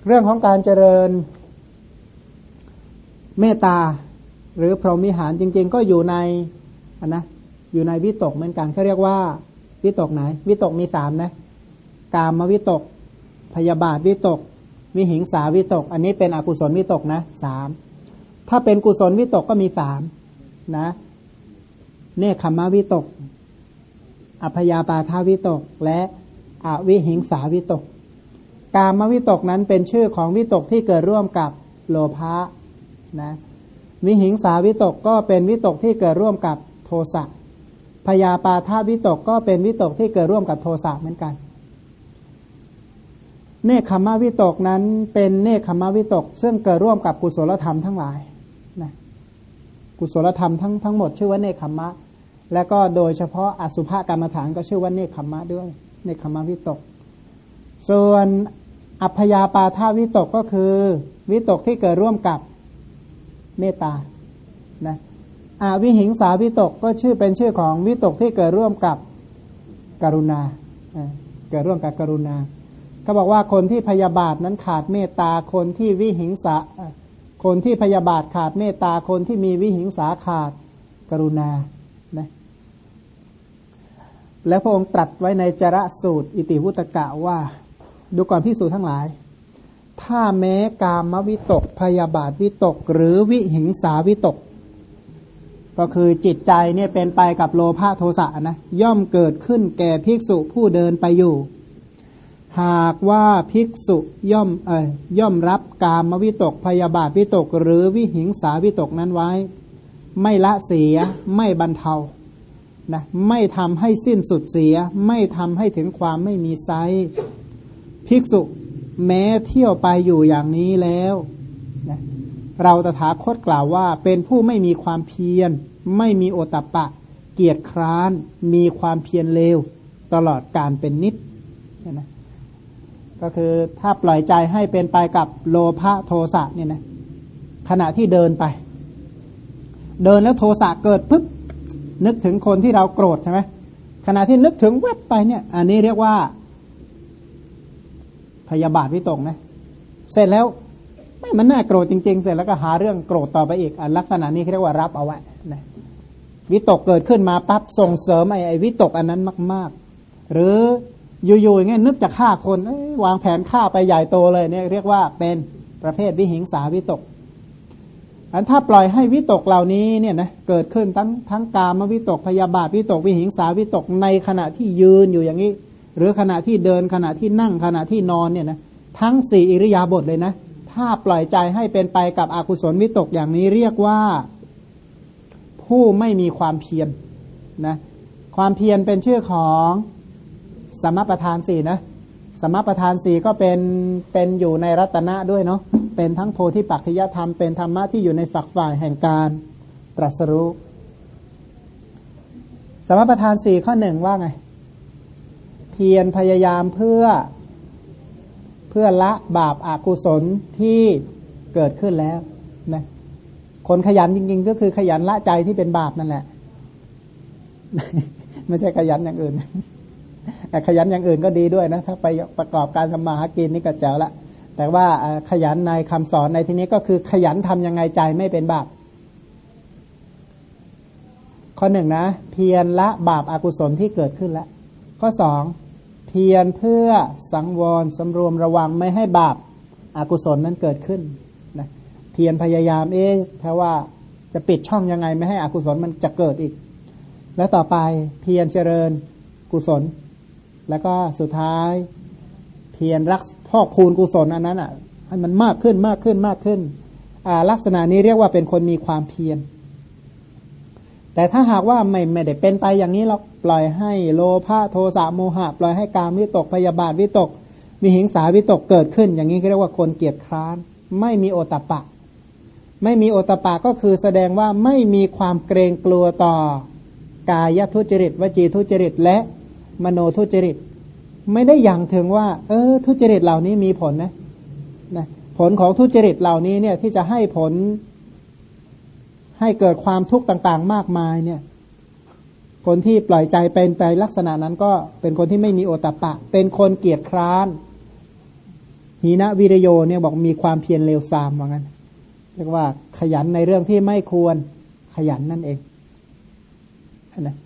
เรื่องของการเจริญเมตตาหรือพรหมิหารจริง ๆ ก็อยู่ใน นนะอยู่ในวิตกเหมือนกันเขาเรียกว่า วิตกไหน วิตกมีสามนะกามวิตก พยาบาทวิตก วิหิงสาวิตก อันนี้เป็นอกุศลวิตกนะสามถ้าเป็นกุศลวิตกก็มีสามนะเนคขมวิตก อัพยาปาทาวิตก และอวิหิงสาวิตก กามวิตกนั้นเป็นชื่อของวิตกที่เกิดร่วมกับโลภะนะวิหิงสาวิตกก็เป็นวิตกที่เกิดร่วมกับ โทสะพยาปาทาวิตกก็เป็นวิตกที่เกิดร่วมกับโทสะเหมือนกัน เนคขมวิตกนั้นเป็นเนคขมวิตก ซึ่งเกิดร่วมกับกุศลธรรมทั้งหลายนะกุศลธรรมทั้งทั้งหมดชื่อว่าเนคขมะ และก็โดยเฉพาะอสุภกรรมฐานก็ชื่อว่าเนคขมะด้วย เนคขมวิตก ส่วนอัพยาปาทาวิตกก็คือ วิตกที่เกิดร่วมกับเมตตา อวิหิงสาวิตกก็ชื่อเป็นชื่อของวิตกที่เกิดร่วมกับกรุณาเกิดร่วมกับกรุณาเขาบอกว่าคนที่พยาบาทนั้นขาดเมตตาคนที่วิหิงสาคนที่พยาบาทขาดเมตตาคนที่มีวิหิงสาขาดกรุณานะและพระองค์ตรัสไว้ในจระสูตร อิติวุตกะว่า ดูก่อนพิสูจนทั้งหลาย ถ้าแม้กามวิตกพยาบาทวิตก หรือวิหิงสาวิตก ก็คือจิตใจเนี่ยเป็นไปกับโลภะโทสะนะย่อมเกิดขึ้นแก่ภิกษุผู้เดินไปอยู่ หากว่าภิกษุย่อมเอ่ยย่อมรับกามวิตกพยาบาทวิตก หรือวิหิงสาวิตกนั้นไว้ ไม่ละเสียไม่บรรเทานะไม่ทำให้สิ้นสุดเสีย ไม่ทำให้ถึงความไม่มีไซภิกษุแม้เที่ยวไปอยู่อย่างนี้แล้วนะเราตถาคตกล่าวว่าเป็นผู้ไม่มีความเพียร ไม่มีโอตปะ เกียรคร้าน มีความเพียรเลว ตลอดการเป็นนิดนะก็คือถ้าปล่อยใจให้เป็นไปกับโลภะโทสะเนี่ยนะขณะที่เดินไป เดินแล้วโทสะเกิดปึ๊บนึกถึงคนที่เราโกรธใช่ไหมขณะที่นึกถึงแวบไปเนี่ย อันนี้เรียกว่า พยาบาทวิตกนะ เสร็จแล้วไม่มันน่าโกรธจริง ๆ เสร็จแล้วก็หาเรื่องโกรธต่อไปอีกอันลักษณะนี้เรียกว่ารับเอาไว้นะ วิตกเกิดขึ้นมาปั๊บส่งเสริมไอ้ไอ้วิตกอันนั้นมาก ๆ หรืออยู่ๆอย่างเงี้ยนึกจะฆ่าคนวางแผนฆ่าไปใหญ่โตเลยเนี่ยเรียกว่าเป็นประเภทวิหิงสาวิตกอันถ้าปล่อยให้วิตกเหล่านี้เนี่ยนะเกิดขึ้นทั้งทั้งกามวิตกพยาบาทวิตกวิหิงสาวิตกในขณะที่ยืนอยู่อย่างนี้ หรือขณะที่เดินขณะที่นั่งขณะที่นอนเนี่ยนะทั้งสี่อิริยาบถเลยนะ ถ้าปล่อยใจให้เป็นไปกับอกุศลวิตกอย่างนี้เรียกว่า ผู้ไม่มีความเพียรนนะความเพียรเป็นชื่อของสมประธานสี่นะสมประธานสี่ก็เป็นเป็นอยู่ในรัตนะด้วยเนาะเป็นทั้งโพธิปัจจยธรรมเป็นธรรมะที่อยู่ในฝักฝ่ายแห่งการตรัสรู้สมประธานสี่ข้อหนึ่งว่าไง เพียรพยายามเพื่อเพื่อละบาปอากุศลที่เกิดขึ้นแล้วนะ คนขยันจริง ๆ ก็คือขยันละใจที่เป็นบาปนั่นแหละ ไม่ใช่ขยันอย่างอื่นแต่ขยันอย่างอื่นก็ดีด้วยนะถ้าไปประกอบการทำมาหากินนี่ก็เจ๋วละแต่ว่าขยันในคำสอนในที่นี้ก็คือขยันทำยังไงใจไม่เป็นบาปข้อหนึ่งนะ เพียรละบาปอากุศลที่เกิดขึ้นแล้วข้อสองเพียรเพื่อสังวรสำรวมระวังไม่ให้บาปอากุศลนั้นเกิดขึ้น พียรพยายาม เอ๊ะถ้าว่าจะปิดช่องยังไงไม่ให้อกุศลมันจะเกิดอีก แล้วต่อไปเพียรเจริญกุศล แล้วก็สุดท้าย เพียรรักพ่อคูณกุศลอันนั้นอะให้มันมากขึ้นมากขึ้นมากขึ้นลักษณะนี้เรียกว่าเป็นคนมีความเพียร แต่ถ้าหากว่าไม่ไม่ได้เป็นไปอย่างนี้เราปล่อยให้โลภะโทสะโมหะ ปล่อยให้กามวิตกพยาบาทวิตก มีหิงสาวิตกเกิดขึ้น อย่างนี้เรียกว่าคนเกียจคร้าน ไม่มีโอตปะ ไม่มีโอตปะก็คือแสดงว่าไม่มีความเกรงกลัวต่อ กายทุจริตวจีทุจริต และมโนทุจริต ไม่ได้อย่างถึงว่า เออ ทุจริตเหล่านี้มีผลนะนะ ผลของทุจริตเหล่านี้เนี่ยที่จะให้ผล ให้เกิดความทุกข์ต่างๆ มากมายเนี่ย คนที่ปล่อยใจเป็นไปลักษณะนั้นก็เป็นคนที่ไม่มีโอตปะ เป็นคนเกียจคร้านหีนะวิรโยเนี่ยบอกมีความเพียรเร็วซามว่างั้น เรียกว่าขยันในเรื่องที่ไม่ควรขยันนั่นเองนะ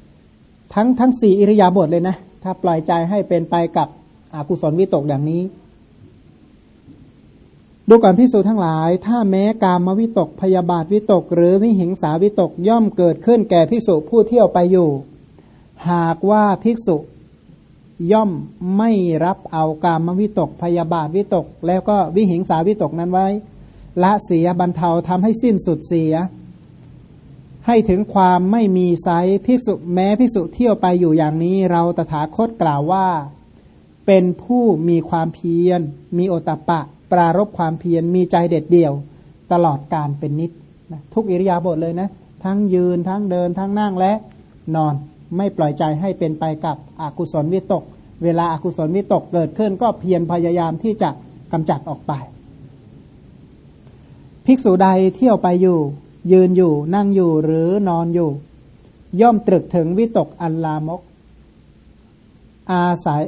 ทั้งทั้งสี่อิริยาบถเลยนะ ถ้าปล่อยใจให้เป็นไปกับอกุศลวิตกอย่างนี้ ดูก่อนพิสูจทั้งหลาย ถ้าแม้กามวิตกพยาบาทวิตก หรือวิหิงสาวิตกย่อมเกิดขึ้นแก่พิสุผู้เที่ยวไปอยู่ หากว่าภิกษุย่อมไม่รับเอากามวิตกพยาบาทวิตก แล้วก็วิหิงสาวิตกนั้นไว้ ละเสียบรรเทาทำให้สิ้นสุดเสีย ให้ถึงความไม่มีไซภิกษุแม้ภิกษุเที่ยวไปอยู่อย่างนี้ เราตถาคตกล่าวว่า เป็นผู้มีความเพียร มีโอตปะ ปรารบความเพียรมีใจเด็ดเดี่ยว ตลอดการเป็นนิดนะทุกอิริยาบถเลยนะ ทั้งยืนทั้งเดินทั้งนั่งและนอนไม่ปล่อยใจให้เป็นไปกับอกุศลวิตก เวลาอากุศลวิตกเกิดขึ้นก็เพียรพยายามที่จะกำจัดออกไป ภิกษุใดเที่ยวไปอยู่ ยืนอยู่นั่งอยู่หรือนอนอยู่ ย่อมตรึกถึงวิตกอันลามก อาศัย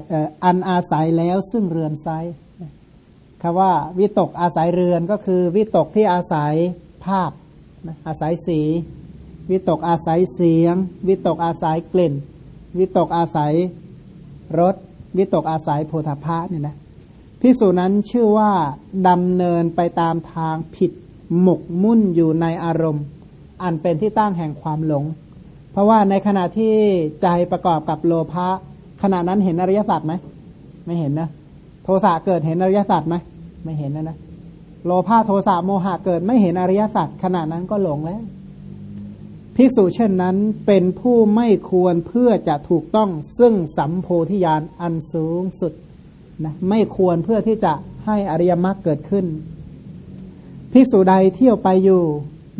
อันอาศัยแล้วซึ่งเรือนไซคำว่าวิตกอาศัยเรือนก็คือ วิตกที่อาศัยภาพอาศัยสี วิตกอาศัยเสียง วิตกอาศัยกลิ่น วิตกอาศัยรสวิตกอาศัยโพธาภะเนี่ยนะพิสูจนั้นชื่อว่าดำเนินไปตามทางผิด หมกมุ่นอยู่ในอารมณ์ อันเป็นที่ตั้งแห่งความหลง เพราะว่าในขณะที่ใจประกอบกับโลภะขณะนั้นเห็นอริยสัจไหมไม่เห็นนะโทสะเกิดเห็นอริยสัจไหมไม่เห็นนะนะโลภะโทสะโมหะเกิดไม่เห็นอริยสัจขณะนั้นก็หลงแล้วภิกษุเช่นนั้นเป็นผู้ไม่ควรเพื่อจะถูกต้องซึ่งสัมโพธิญาณอันสูงสุดนะไม่ควรเพื่อที่จะให้อริยมรรคเกิดขึ้น ภิกษุใดเที่ยวไปอยู่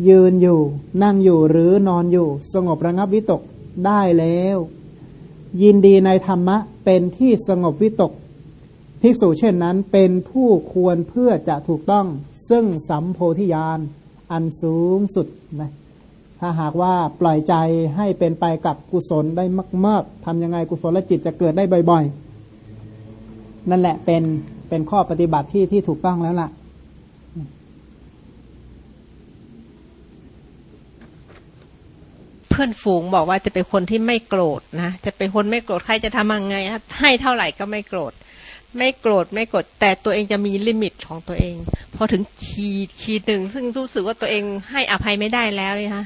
ยืนอยู่ นั่งอยู่หรือนอนอยู่ สงบระงับวิตกได้แล้ว ยินดีในธรรมะเป็นที่สงบวิตก ภิกษุเช่นนั้นเป็นผู้ควรเพื่อจะถูกต้อง ซึ่งสัมโพธิญาณอันสูงสุดนะถ้าหากว่าปล่อยใจให้เป็นไปกับกุศลได้มากๆทำยังไงกุศลจิตจะเกิดได้บ่อย ๆ นั่นแหละเป็นเป็นข้อปฏิบัติที่ที่ถูกต้องแล้วล่ะ พื่อนฝูงบอกว่าจะเป็นคนที่ไม่โกรธนะ จะเป็นคนไม่โกรธใครจะทำยังไงให้เท่าไหร่ก็ไม่โกรธ ไม่โกรธไม่โกรธแต่ตัวเองจะมีลิมิตของตัวเอง พอถึงขีดขีดหนึ่งซึ่งรู้สึกว่าตัวเองให้อภัยไม่ได้แล้วเนี่ยฮะ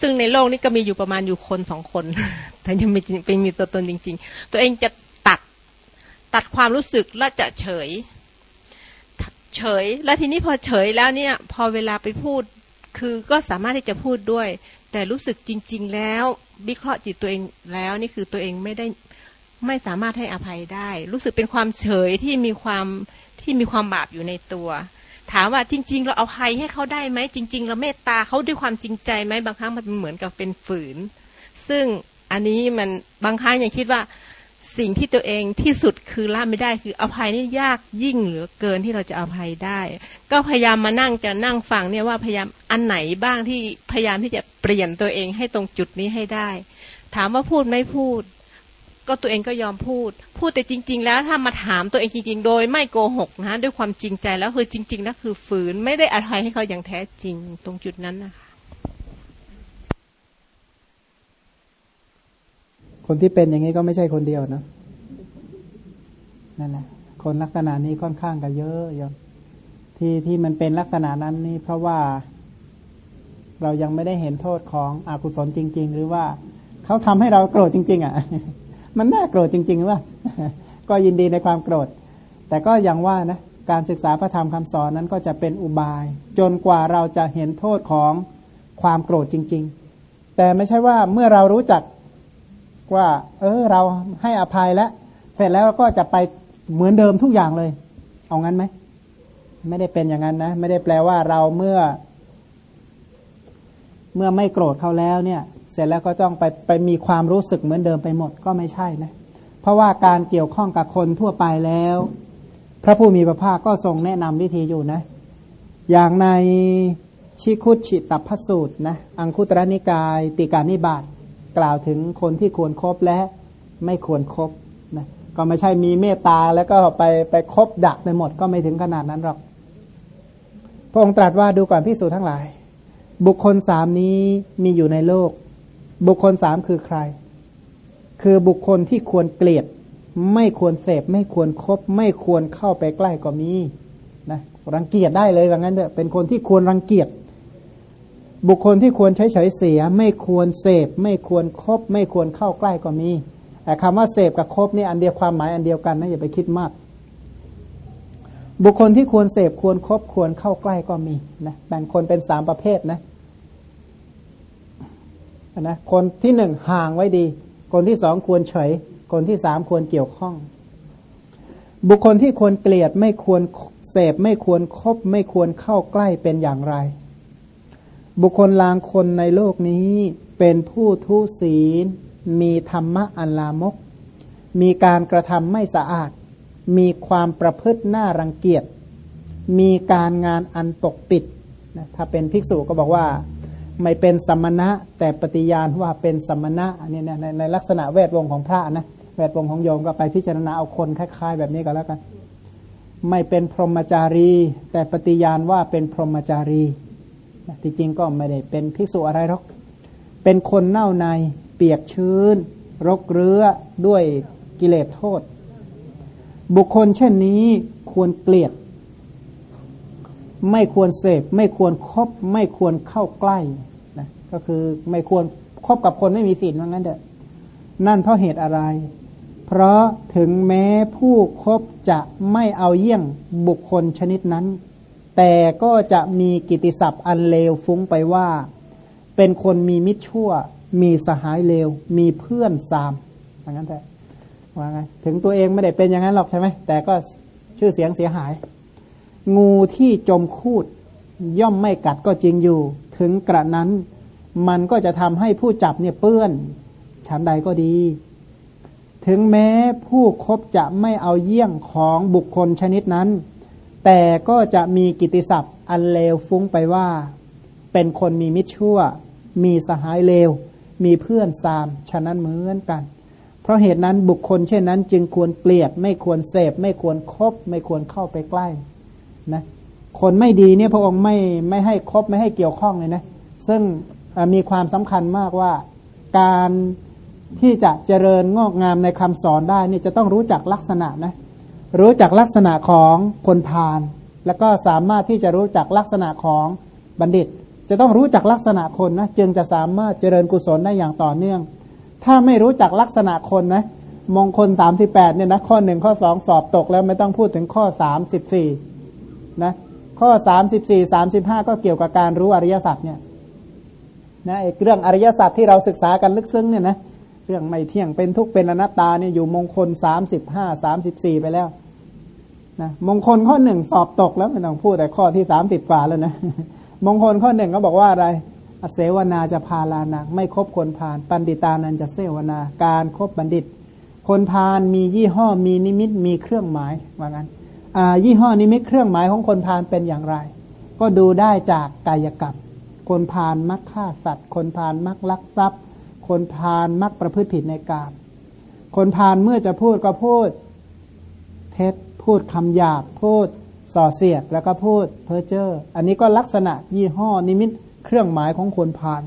ซึ่งในโลกนี้ก็มีอยู่ประมาณอยู่คนสองคน แต่ยังไม่เป็นมีตัวตนจริง ๆ ตัวเองจะตัดตัดความรู้สึกแล้วจะเฉย เฉย แล้วทีนี้พอเฉยแล้วเนี่ย พอเวลาไปพูดคือก็สามารถที่จะพูดด้วย แต่รู้สึกจริง ๆ แล้ววิเคราะห์จิตตัวเองแล้วนี่คือตัวเองไม่ได้ไม่สามารถให้อภัยได้ รู้สึกเป็นความเฉยที่มีความที่มีความบาปอยู่ในตัว ถามว่าจริง ๆ เราเอาภัยให้เขาได้ไหมจริง ๆ เราเมตตาเขาด้วยความจริงใจไหมบางครั้งมันเหมือนกับเป็นฝืน ซึ่งอันนี้มันบางครั้งยังคิดว่า สิ่งที่ตัวเองที่สุดคือละไม่ได้คืออภัยนี่ยากยิ่งเหลือเกินที่เราจะอภัยได้ ก็พยายามมานั่งจะนั่งฟังเนี่ยว่าพยายามอันไหนบ้างที่พยายามที่จะเปลี่ยนตัวเองให้ตรงจุดนี้ให้ได้ ถามว่าพูดไม่พูด ก็ตัวเองก็ยอมพูด พูดแต่จริง ๆ แล้วถ้ามาถามตัวเองจริง ๆ โดยไม่โกหกนะด้วยความจริงใจแล้วคือจริงๆแล้วคือฝืนไม่ได้อภัยให้เขาอย่างแท้จริงตรงจุดนั้นนะคะ คนที่เป็นอย่างนี้ก็ไม่ใช่คนเดียวนะนั่นแหละคนลักษณะนี้ค่อนข้างก็เยอะยมที่ที่มันเป็นลักษณะนั้นนี่เพราะว่า เรายังไม่ได้เห็นโทษของอกุศลจริง ๆ หรือว่าเขาทำให้เราโกรธจริง ๆ อะ มันน่าโกรธจริงๆหรือว่าก็ยินดีในความโกรธ แต่ก็ยังว่านะการศึกษาพระธรรมคำสอนนั้นก็จะเป็นอุบาย จนกว่าเราจะเห็นโทษของความโกรธจริง ๆ แต่ไม่ใช่ว่าเมื่อเรารู้จัก ว่า เออเราให้อภัยแล้ว เสร็จแล้วก็จะไปเหมือนเดิมทุกอย่างเลย เอางั้นไหม ไม่ได้เป็นอย่างนั้นนะ ไม่ได้แปลว่าเราเมื่อ เมื่อไม่โกรธเขาแล้วเนี่ย เสร็จแล้วก็ต้องไปไปมีความรู้สึกเหมือนเดิมไปหมดก็ไม่ใช่นะ เพราะว่าการเกี่ยวข้องกับคนทั่วไปแล้ว พระผู้มีพระภาคก็ทรงแนะนำวิธีอยู่นะ อย่างในชิคุชิตัพสูตรนะ อังคุตรนิกาย ติการนิบาต กล่าวถึงคนที่ควรครบและไม่ควรครบนะก็ไม่ใช่มีเมตตาแล้วก็ไปไปคบดักไปหมดก็ไม่ถึงขนาดนั้นหรอก พระองค์ตรัสว่าดูก่อนพิสูจทั้งหลาย บุคคลสามนี้มีอยู่ในโลก บุคคลสามคือใคร คือบุคคลที่ควรเกลียด ไม่ควรเสพไม่ควรครบ ไม่ควรเข้าไปใกล้ก็มีนะรังเกียจได้เลยว่างั้นเถอะเป็นคนที่ควรรังเกียจ บุคคลที่ควรใช้เฉยเสีย ไม่ควรเสพ ไม่ควรครบไม่ควรเข้าใกล้ก็มีแต่คำว่าเสพกับครบนี่อันเดียวความหมายอันเดียวกันนะอย่าไปคิดมาก บุคคลที่ควรเสพควรครบควรเข้าใกล้ก็มีนะแบ่งคนเป็นสามประเภทนะนะคนที่หนึ่งห่างไว้ดี คนที่สองควรเฉย คนที่สามควรเกี่ยวข้อง บุคคลที่ควรเกลียดไม่ควรเสพไม่ควรครบไม่ควรเข้าใกล้เป็นอย่างไร บุคคลลางคนในโลกนี้เป็นผู้ทุศีล มีธรรมะอันลามก มีการกระทำไม่สะอาด มีความประพฤติน่ารังเกียจ มีการงานอันปกปิดนะถ้าเป็นภิกษุก็บอกว่าไม่เป็นสมณะ แต่ปฏิญาณว่าเป็นสมณะอันนี้ในในลักษณะแวดวงของพระนะแวดวงของโยมก็ไปพิจารณาเอาคนคล้ายๆ แบบนี้ก็แล้วกัน ไม่เป็นพรหมจารี แต่ปฏิญาณว่าเป็นพรหมจารี ที่จริงก็ไม่ได้เป็นภิกษุอะไรหรอก เป็นคนเน่าในเปียกชื้น รกเรื้อด้วยกิเลสโทษ บุคคลเช่นนี้ควรเกลียด ไม่ควรเสพ ไม่ควรครบไม่ควรเข้าใกล้นะก็คือไม่ควรครบกับคนไม่มีศีลว่างั้นเด้อนั่นเพราะเหตุอะไร เพราะถึงแม้ผู้คบจะไม่เอาเยี่ยงบุคคลชนิดนั้น แต่ก็จะมีกิติศัพท์อันเลวฟุ้งไปว่า เป็นคนมีมิตรชั่ว มีสหายเลว มีเพื่อนสามว่างนั้นแต่ว่าไงถึงตัวเองไม่ได้เป็นอย่างนั้นหรอกใช่ไหมแต่ก็ชื่อเสียงเสียหาย งูที่จมคูด ย่อมไม่กัดก็จริงอยู่ ถึงกระนั้น มันก็จะทำให้ผู้จับเนี่ยเปื้อนฉันใดก็ดี ถึงแม้ผู้คบจะไม่เอาเยี่ยงของบุคคลชนิดนั้น แต่ก็จะมีกิติศัพท์อันเลวฟุ้งไปว่า เป็นคนมีมิตรชั่ว มีสหายเลว มีเพื่อนซาม ฉะนั้นเหมือนกัน เพราะเหตุนั้นบุคคลเช่นนั้น จึงควรเกลียด ไม่ควรเสพ ไม่ควรครบ ไม่ควรเข้าไปใกล้นะคนไม่ดีเนี่ยพระองค์ไม่ไม่ให้ครบไม่ให้เกี่ยวข้องเลยนะซึ่งมีความสำคัญมากว่าการที่จะเจริญงอกงามในคำสอนได้เนี่ยจะต้องรู้จักลักษณะนะ รู้จักลักษณะของคนพาลแล้วก็สามารถที่จะรู้จักลักษณะของบัณฑิต จะต้องรู้จักลักษณะคนนะจึงจะสามารถเจริญกุศลได้อย่างต่อเนื่อง ถ้าไม่รู้จักลักษณะคนนะมงคลสามสิบแปดเนี่ยนะข้อหนึ่งข้อสองสอบตกแล้วไม่ต้องพูดถึงข้อสามสิบสี่นะข้อสามสิบสี่สามสิบห้าก็เกี่ยวกับการรู้อริยสัจเนี่ยนะไอ้เรื่องอริยสัจที่เราศึกษากันลึกซึ้งเนี่ยนะเรื่องไม่เที่ยงเป็นทุกข์เป็นอนัตตาเนี่ยอยู่มงคลสามสิบห้าสามสิบสี่ไปแล้ว นะมงคลข้อหนึ่งสอบตกแล้วไม่ต้องพูดแต่ข้อที่สามสิบกว่าแล้วนะมงคลข้อหนึ่งก็บอกว่าอะไรอเสวนาจะพาลานักไม่คบคนพาลปันติตานันจะเสวนาการครบบัณฑิต คนพาลมียี่ห้อมีนิมิตมีเครื่องหมายว่างั้นยี่ห้อนิมิตเครื่องหมายของคนพาลเป็นอย่างไร ก็ดูได้จากกายกรรมคนพาลมักฆ่าสัตว์ คนพาลมักลักทรัพย์ คนพาลมักประพฤติผิดในกามคนพาลเมื่อจะพูดก็พูดเท็จ พูดคำหยาบพูดส่อเสียดแล้วก็พูดเพ้อเจ้ออันนี้ก็ลักษณะยี่ห้อนิมิตเครื่องหมายของคนพาล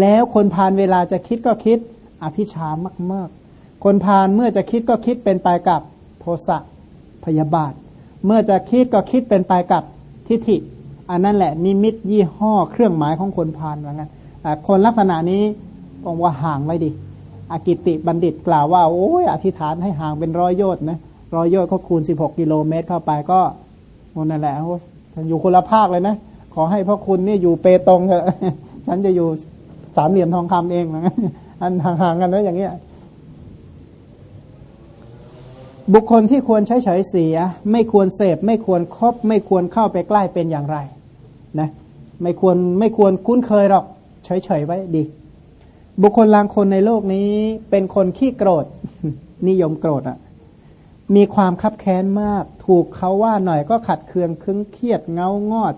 แล้วคนพาลเวลาจะคิดก็คิดอภิชามากมากคนพาลเมื่อจะคิดก็คิดเป็นไปกับโทสะพยาบาท เมื่อจะคิดก็คิดเป็นไปกับทิฏฐิ อันนั้นแหละนิมิตยี่ห้อเครื่องหมายของคนพาลว่างั้นคนลักษณะนี้องว่าห่างไว้ดิอากิติบัณฑิตกล่าวว่า โอ้ยอธิษฐานให้ห่างเป็นร้อยโยชน์นะ ร้อยโยชน์ก็คูณสิบหกกิโลเมตรเข้าไปก็นั่นแหละอยู่คนละภาคเลยนะ ขอให้พ่อคุณนี่อยู่เปตงเถอะฉันจะอยู่สามเหลี่ยมทองคำเองนะอันห่างๆกันนะอย่างเงี้ยบุคคลที่ควรใช้เฉยเสีย ไม่ควรเสพ ไม่ควรครบไม่ควรเข้าไปใกล้เป็นอย่างไรนะไม่ควรไม่ควรคุ้นเคยหรอกเฉยๆไว้ดี บุคคลลางคนในโลกนี้เป็นคนขี้โกรธ นิยมโกรธอะ่ะ มีความคับแค้นมาก ถูกเขาว่าหน่อยก็ขัดเคืองคึ้งเครียดเงางอด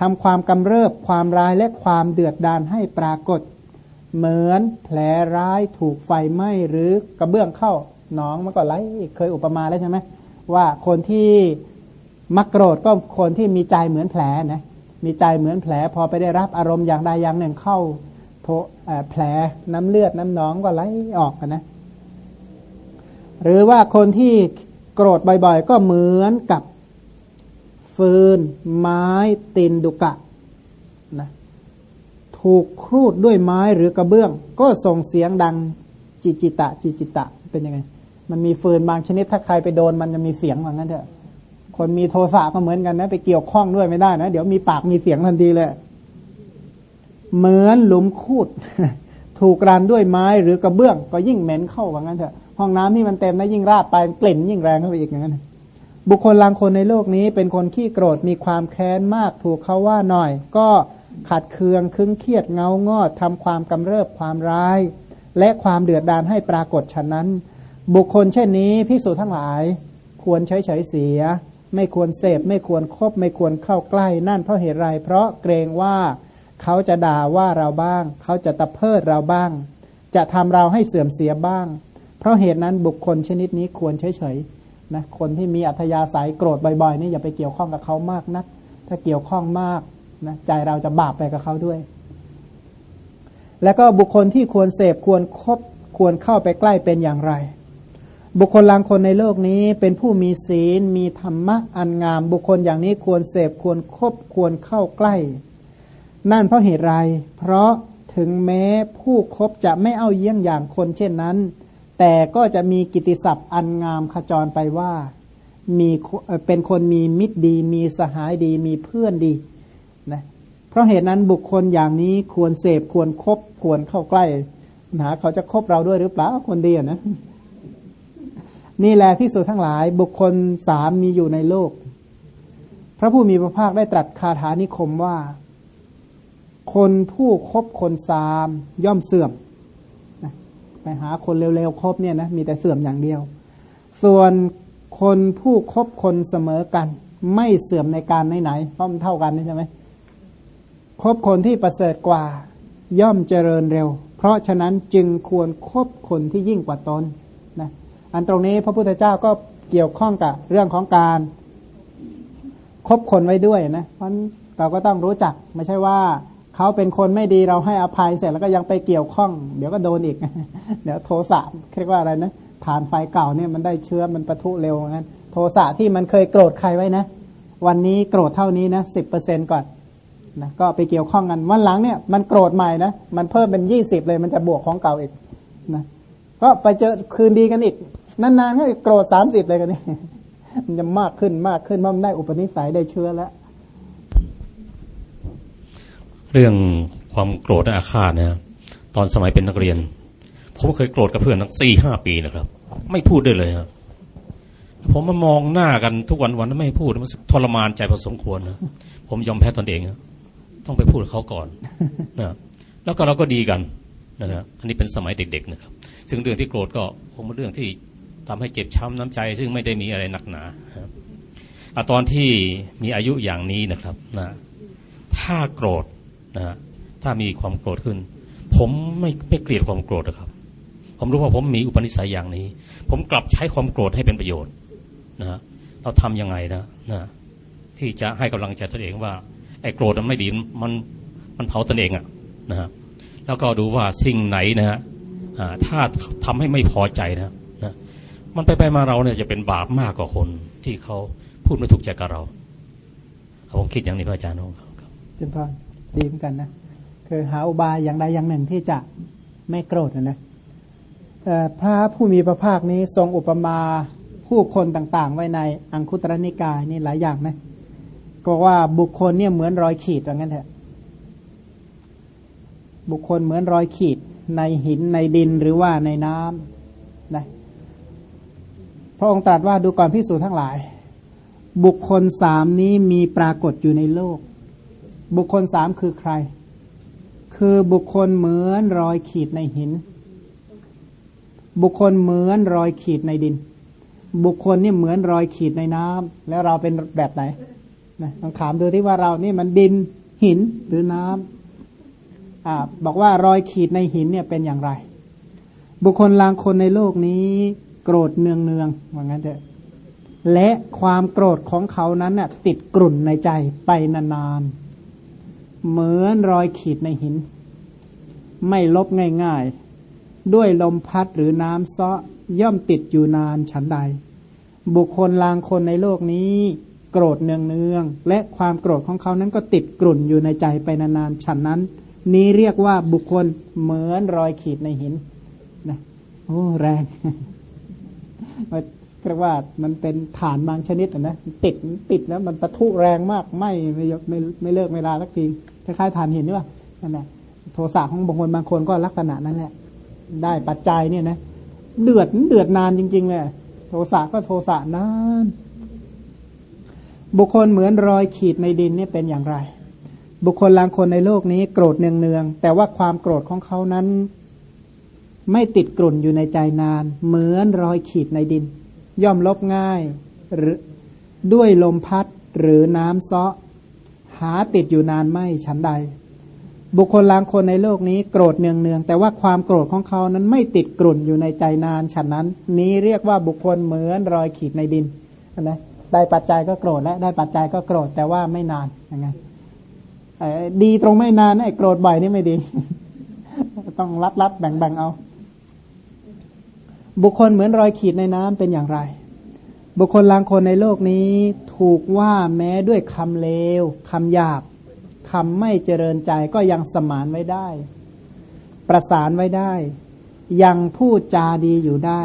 ทำความกำเริบความร้ายและความเดือดดาลให้ปรากฏ เหมือนแผลร้ายถูกไฟไหม้หรือกระเบื้องเข้าหนองมันก็ไหลเคยอุปมาแล้วใช่ไหมว่าคนที่มักโกรธก็คนที่มีใจเหมือนแผลนะมีใจเหมือนแผลพอไปได้รับอารมณ์อย่างใดอย่างหนึ่งเข้าโแผลน้ำเลือดน้ำหนองก็ไหลออกนะ หรือว่าคนที่โกรธบ่อยๆ ก็เหมือนกับฟืน ไม้ตินดุกะนะถูกครูดด้วยไม้หรือกระเบื้อง ก็ส่งเสียงดังจิจิตะ จิจิตะ เป็นยังไง มันมีฟืนบางชนิดถ้าใครไปโดนมันจะมีเสียงเหมือนกันเถอะคนมีโทสะก็เหมือนกันนะ ไปเกี่ยวข้องด้วยไม่ได้นะ เดี๋ยวมีปากมีเสียงทันทีเลย เหมือนหลุมคูด ถูกรันด้วยไม้หรือกระเบื้อง ก็ยิ่งเหม็นเข้าว่างั้นเถอะห้องน้ำนี่มันเต็มนะยิ่งราดไปกลิ่นยิ่งแรงเข้าไปอีกอย่างนั้นบุคคลลางคนในโลกนี้เป็นคนขี้โกรธมีความแค้นมากถูกเขาว่าหน่อย ก็ขัดเคืองคึ้งเครียดเงางอดทำความกำเริบความร้าย และความเดือดดาลให้ปรากฏฉะนั้น บุคคลเช่นนี้พิสูจทั้งหลาย ควรใช้เฉยเสีย ไม่ควรเสพไม่ควรครบไม่ควรเข้าใกล้นั่นเพราะเหตุไรเพราะเกรงว่า เขาจะด่าว่าเราบ้าง เขาจะตะเพิดเราบ้าง จะทำเราให้เสื่อมเสียบ้าง เพราะเหตุนั้นบุคคลชนิดนี้ควรเฉยๆนะคนที่มีอัธยาศัยโกรธบ่อยๆนี่อย่าไปเกี่ยวข้องกับเขามากนัก ถ้าเกี่ยวข้องมากนะใจเราจะบาปไปกับเขาด้วย แล้วก็บุคคลที่ควรเสพควรครบควรเข้าไปใกล้เป็นอย่างไร บุคคลลางคนในโลกนี้เป็นผู้มีศีล มีธรรมะอันงาม บุคคลอย่างนี้ควรเสพควรครบควรเข้าใกล้ นั่นเพราะเหตุไร เพราะถึงแม้ผู้คบจะไม่เอาเยี่ยงอย่างคนเช่นนั้น แต่ก็จะมีกิติศัพท์อันงามขจรไปว่า มีเป็นคนมีมิตรดี มีสหายดี มีเพื่อนดีนะเพราะเหตุนั้นบุคคลอย่างนี้ควรเสพควรครบควรเข้าใกล้นะเขาจะคบเราด้วยหรือเปล่าคนดีนะนี่แหละพิสูจทั้งหลายบุคคลสามมีอยู่ในโลก พระผู้มีพระภาคได้ตรัสคาถานิคมว่า คนผู้คบคนสามย่อมเสื่อมไปหาคนเร็วๆคบเนี่ยนะมีแต่เสื่อมอย่างเดียว ส่วนคนผู้คบคนเสมอกัน ไม่เสื่อมในการไหนๆเพราะมันเท่ากันใช่ไหมคบคนที่ประเสริฐกว่า ย่อมเจริญเร็ว เพราะฉะนั้นจึงควรครบคนที่ยิ่งกว่าตนนะอันตรงนี้พระพุทธเจ้าก็เกี่ยวข้องกับเรื่องของการคบคนไว้ด้วยนะเพราะเราก็ต้องรู้จักไม่ใช่ว่า เขาเป็นคนไม่ดีเราให้อภัยเสร็จแล้วก็ยังไปเกี่ยวข้อง เดี๋ยวก็โดนอีก เดี๋ยวโทสะเรียกว่าอะไรนะฐานไฟเก่าเนี่ยมันได้เชื้อมันประทุเร็วงั้น โทสะที่มันเคยโกรธใครไว้นะ วันนี้โกรธเท่านี้นะสิบเปอร์เซ็นก่อนนะก็ไปเกี่ยวข้องกันวันหลังเนี่ยมันโกรธใหม่นะมันเพิ่มเป็นยี่สิบเลยมันจะบวกของเก่าอีกนะก็ไปเจอคืนดีกันอีกนานๆก็โกรธสามสิบเลยกันนี่มันจะมากขึ้นมากขึ้นเพราะมันได้อุปนิสัยได้เชื้อแล้ว เรื่องความโกรธและอาฆาตนะตอนสมัยเป็นนักเรียน ผมเคยโกรธกับเพื่อนทั้งสี่ห้าปีนะครับ ไม่พูดด้วยเลยครับผมมามองหน้ากันทุกวันวันไม่พูดมันทรมานใจพอสมควรนะผมยอมแพ้ตนเองนะต้องไปพูดกับเขาก่อนนะแล้วก็เราก็ดีกันนะครับอันนี้เป็นสมัยเด็ก ๆ นะครับ ซึ่งเรื่องที่โกรธก็คงเป็นเรื่องที่ทำให้เจ็บช้ำน้ำใจ ซึ่งไม่ได้มีอะไรหนักหนาครับตอนที่มีอายุอย่างนี้นะครับนะถ้าโกรธ นะถ้ามีความโกรธขึ้น ผมไม่ไม่เกลียดความโกรธนะครับ ผมรู้ว่าผมมีอุปนิสัยอย่างนี้ ผมกลับใช้ความโกรธให้เป็นประโยชน์นะเราทำยังไงนะนะที่จะให้กำลังใจตนเองว่าไอ้โกรธมันไม่ดีมันมันเผาตนเองอะนะฮะแล้วก็ดูว่าสิ่งไหนนะฮะถ้าทำให้ไม่พอใจนะนะมันไปไปมาเราเนี่ยจะเป็นบาปมากกว่าคนที่เขาพูดไม่ถูกใจกับเราผมคิดอย่างนี้พระอาจารย์น้องครับเจนพร ดีเหมือนกันนะคือหาอุบายอย่างใดอย่างหนึ่งที่จะไม่โกรธนะนะพระผู้มีพระภาคนี้ทรงอุปมาผู้คนต่างๆ ไว้ในอังคุตรนิกายนี่หลายอย่างไหมก็ว่าบุคคลเนี่ยเหมือนรอยขีดว่างนั้นเถอะบุคคลเหมือนรอยขีดในหินในดินหรือว่าในน้ำนะพระองค์ตรัสว่าดูก่อนพิสูจทั้งหลาย บุคคลสามนี้มีปรากฏอยู่ในโลก บุคคลสามคือใคร คือบุคคลเหมือนรอยขีดในหิน บุคคลเหมือนรอยขีดในดิน บุคคลนี่เหมือนรอยขีดในน้ำแล้วเราเป็นแบบไหนนะลองถามดูที่ว่าเรานี่มันดินหินหรือน้ำอบอกว่ารอยขีดในหินเนี่ยเป็นอย่างไร บุคคลลางคนในโลกนี้โกรธเนืองเนืองว่างั้นเถอะและความโกรธของเขานั้นน่ะติดกลุ่นในใจไปนานๆ เหมือนรอยขีดในหิน ไม่ลบง่ายๆ ด้วยลมพัดหรือน้ำซ้อย่อมติดอยู่นานฉันใด บุคคลลางคนในโลกนี้ โกรธเนืองเนืองและความโกรธของเขานั้นก็ติดกลุ่นอยู่ในใจไปนานๆฉันนั้น นี้เรียกว่าบุคคลเหมือนรอยขีดในหินนะโอ้แรงเรียกว่ามันเป็นฐานบางชนิดนะติดติดแล้วมันประทุแรงมากไม่ไม่ไม่ไม่เลิกเวลาสักที คล้ายๆฐานหินนี่ว่านั่นแหละโทสะของบางคนบางคนก็ลักษณะนั้นแหละ ได้ปัจจัยเนี่ยนะเดือดเดือดนานจริง ๆ เลยโทสะก็โทสะนาน บุคคลเหมือนรอยขีดในดินนี่เป็นอย่างไร บุคคลลางคนในโลกนี้โกรธเนืองๆแต่ว่าความโกรธของเขานั้น ไม่ติดกลุ่นอยู่ในใจนาน เหมือนรอยขีดในดิน ย่อมลบง่าย หรือด้วยลมพัดหรือน้ำซ้อ หาติดอยู่นานไม่ฉันใด บุคคลลางคนในโลกนี้โกรธเนืองๆแต่ว่าความโกรธของเขานั้นไม่ติดกลุ่นอยู่ในใจนานฉันนั้น นี้เรียกว่าบุคคลเหมือนรอยขีดในดินนะได้ปัจจัยก็โกรธและได้ปัจจัยก็โกรธแต่ว่าไม่นานยังไงดีตรงไม่นานไอ้โกรธบ่อยนี่ไม่ดี ต้องรัดรัดแบ่งแบ่งเอา บุคคลเหมือนรอยขีดในน้ำเป็นอย่างไร บุคคลลางคนในโลกนี้ถูกว่าแม้ด้วยคำเลวคำหยาบคำไม่เจริญใจก็ยังสมานไว้ได้ ประสานไว้ได้ ยังพูดจาดีอยู่ได้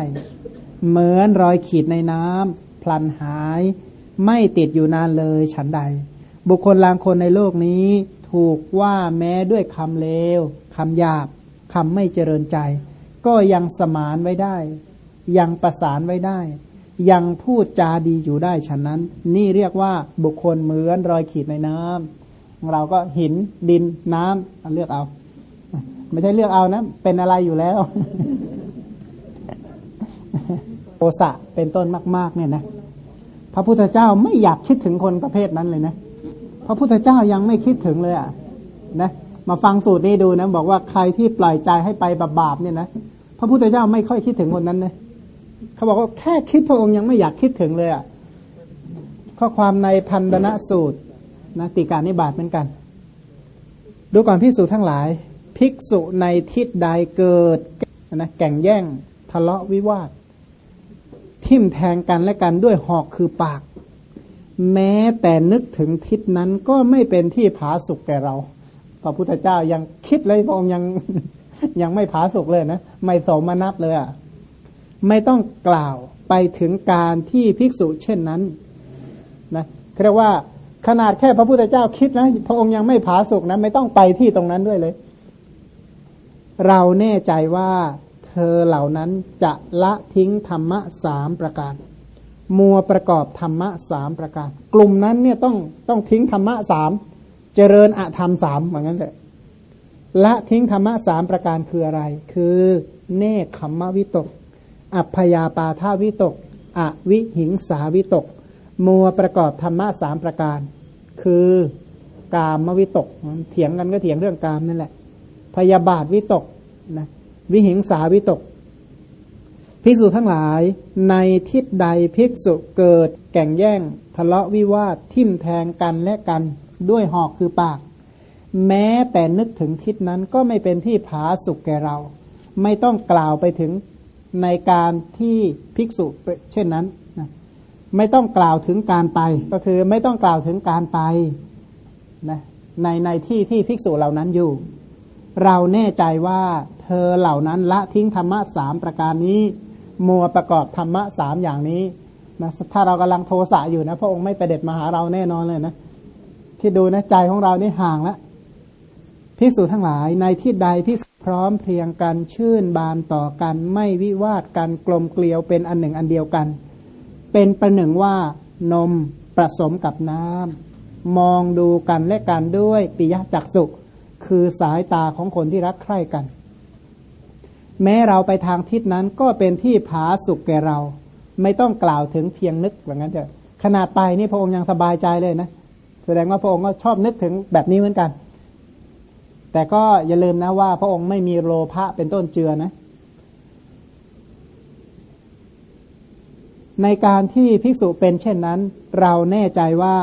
เหมือนรอยขีดในน้ำพลันหาย ไม่ติดอยู่นานเลยฉันใด บุคคลลางคนในโลกนี้ถูกว่าแม้ด้วยคำเลวคำหยาบคำไม่เจริญใจ ก็ยังสมานไว้ได้ ยังประสานไว้ได้ ยังพูดจาดีอยู่ได้ฉะนั้น นี่เรียกว่าบุคคลเหมือนรอยขีดในน้ำเราก็หินดินน้ำเลือกเอา ไม่ใช่เลือกเอานะ เป็นอะไรอยู่แล้วโทสะเป็นต้นมาก ๆ เนี่ยนะพระพุทธเจ้าไม่อยากคิดถึงคนประเภทนั้นเลยนะพระพุทธเจ้ายังไม่คิดถึงเลยอะนะมาฟังสูตรนี้ดูนะ บอกว่าใครที่ปล่อยใจให้ไปบาปๆเนี่ยนะพระพุทธเจ้าไม่ค่อยคิดถึงคนนั้นเลย เขาบอกว่าแค่คิดพระองค์ยังไม่อยากคิดถึงเลยอะข้อความในพันธนะสูตรนะติการนิบาตเหมือนกัน ดูก่อนพิสูจทั้งหลาย ภิกษุในทิศใดเกิดนะแก่งแย่งทะเลาะวิวาท ทิ่มแทงกันและกันด้วยหอกคือปาก แม้แต่นึกถึงทิศนั้นก็ไม่เป็นที่ผาสุกแก่เราพระพุทธเจ้ายังคิดเลยพระองค์ยังยังไม่ผาสุกเลยนะ ไม่สมนับเลยอะ่ะ ไม่ต้องกล่าวไปถึงการที่ภิกษุเช่นนั้นนะเรียกว่าขนาดแค่พระพุทธเจ้าคิดนะพระองค์ยังไม่ผาสุกนะไม่ต้องไปที่ตรงนั้นด้วยเลย เราแน่ใจว่าเธอเหล่านั้นจะละทิ้งธรรมะสามประการ มัวประกอบธรรมะสามประการ กลุ่มนั้นเนี่ยต้องต้องทิ้งธรรมะสามเจริญอะธรรมสามเหมือนกันเลยละทิ้งธรรมะสามประการคืออะไร คือเนคขมมวิตก อัพยาปาทาวิตก อวิหิงสาวิตก มัวประกอบธรรมะสามประการ คือกามวิตก เถียงกันก็เถียงเรื่องกามนั่นแหละ พยาบาทวิตกนะวิหิงสาวิตก ภิกษุทั้งหลายในทิศใดภิกษุเกิด แก่งแย่ง ทะเลาะวิวาททิมแทงกันและกันด้วยหอกคือปาก แม้แต่นึกถึงทิศนั้นก็ไม่เป็นที่ผาสุกแก่เรา ไม่ต้องกล่าวไปถึง ในการที่ภิกษุเช่นนั้นนะไม่ต้องกล่าวถึงการไป ก็คือไม่ต้องกล่าวถึงการไปนะในในที่ที่ภิกษุเหล่านั้นอยู่ เราแน่ใจว่าเธอเหล่านั้นละทิ้งธรรมะสามประการนี้ มัวประกอบธรรมะสามอย่างนี้นะถ้าเรากำลังโทสะอยู่นะ พระองค์ไม่ไปเด็ดมาหาเราแน่นอนเลยนะที่ดูนะใจของเรานี่ห่างแล้วพิสูจทั้งหลายในที่ใดพิส พร้อมเพรียงกันชื่นบานต่อกัน ไม่วิวาทกันกลมเกลียวเป็นอันหนึ่งอันเดียวกัน เป็นประหนึ่งว่านมผสมกับน้ำมองดูกันและกันด้วยปิยจักสุคือสายตาของคนที่รักใคร่กัน แม้เราไปทางทิศนั้นก็เป็นที่ผาสุกแก่เรา ไม่ต้องกล่าวถึงเพียงนึกอย่างนั้นเถอะขนาดไปนี่พระองค์ยังสบายใจเลยนะ แสดงว่าพระองค์ก็ชอบนึกถึงแบบนี้เหมือนกัน แต่ก็อย่าลืมนะว่า พระองค์ไม่มีโลภะเป็นต้นเจือนะ ในการที่ภิกษุเป็นเช่นนั้น เราแน่ใจว่า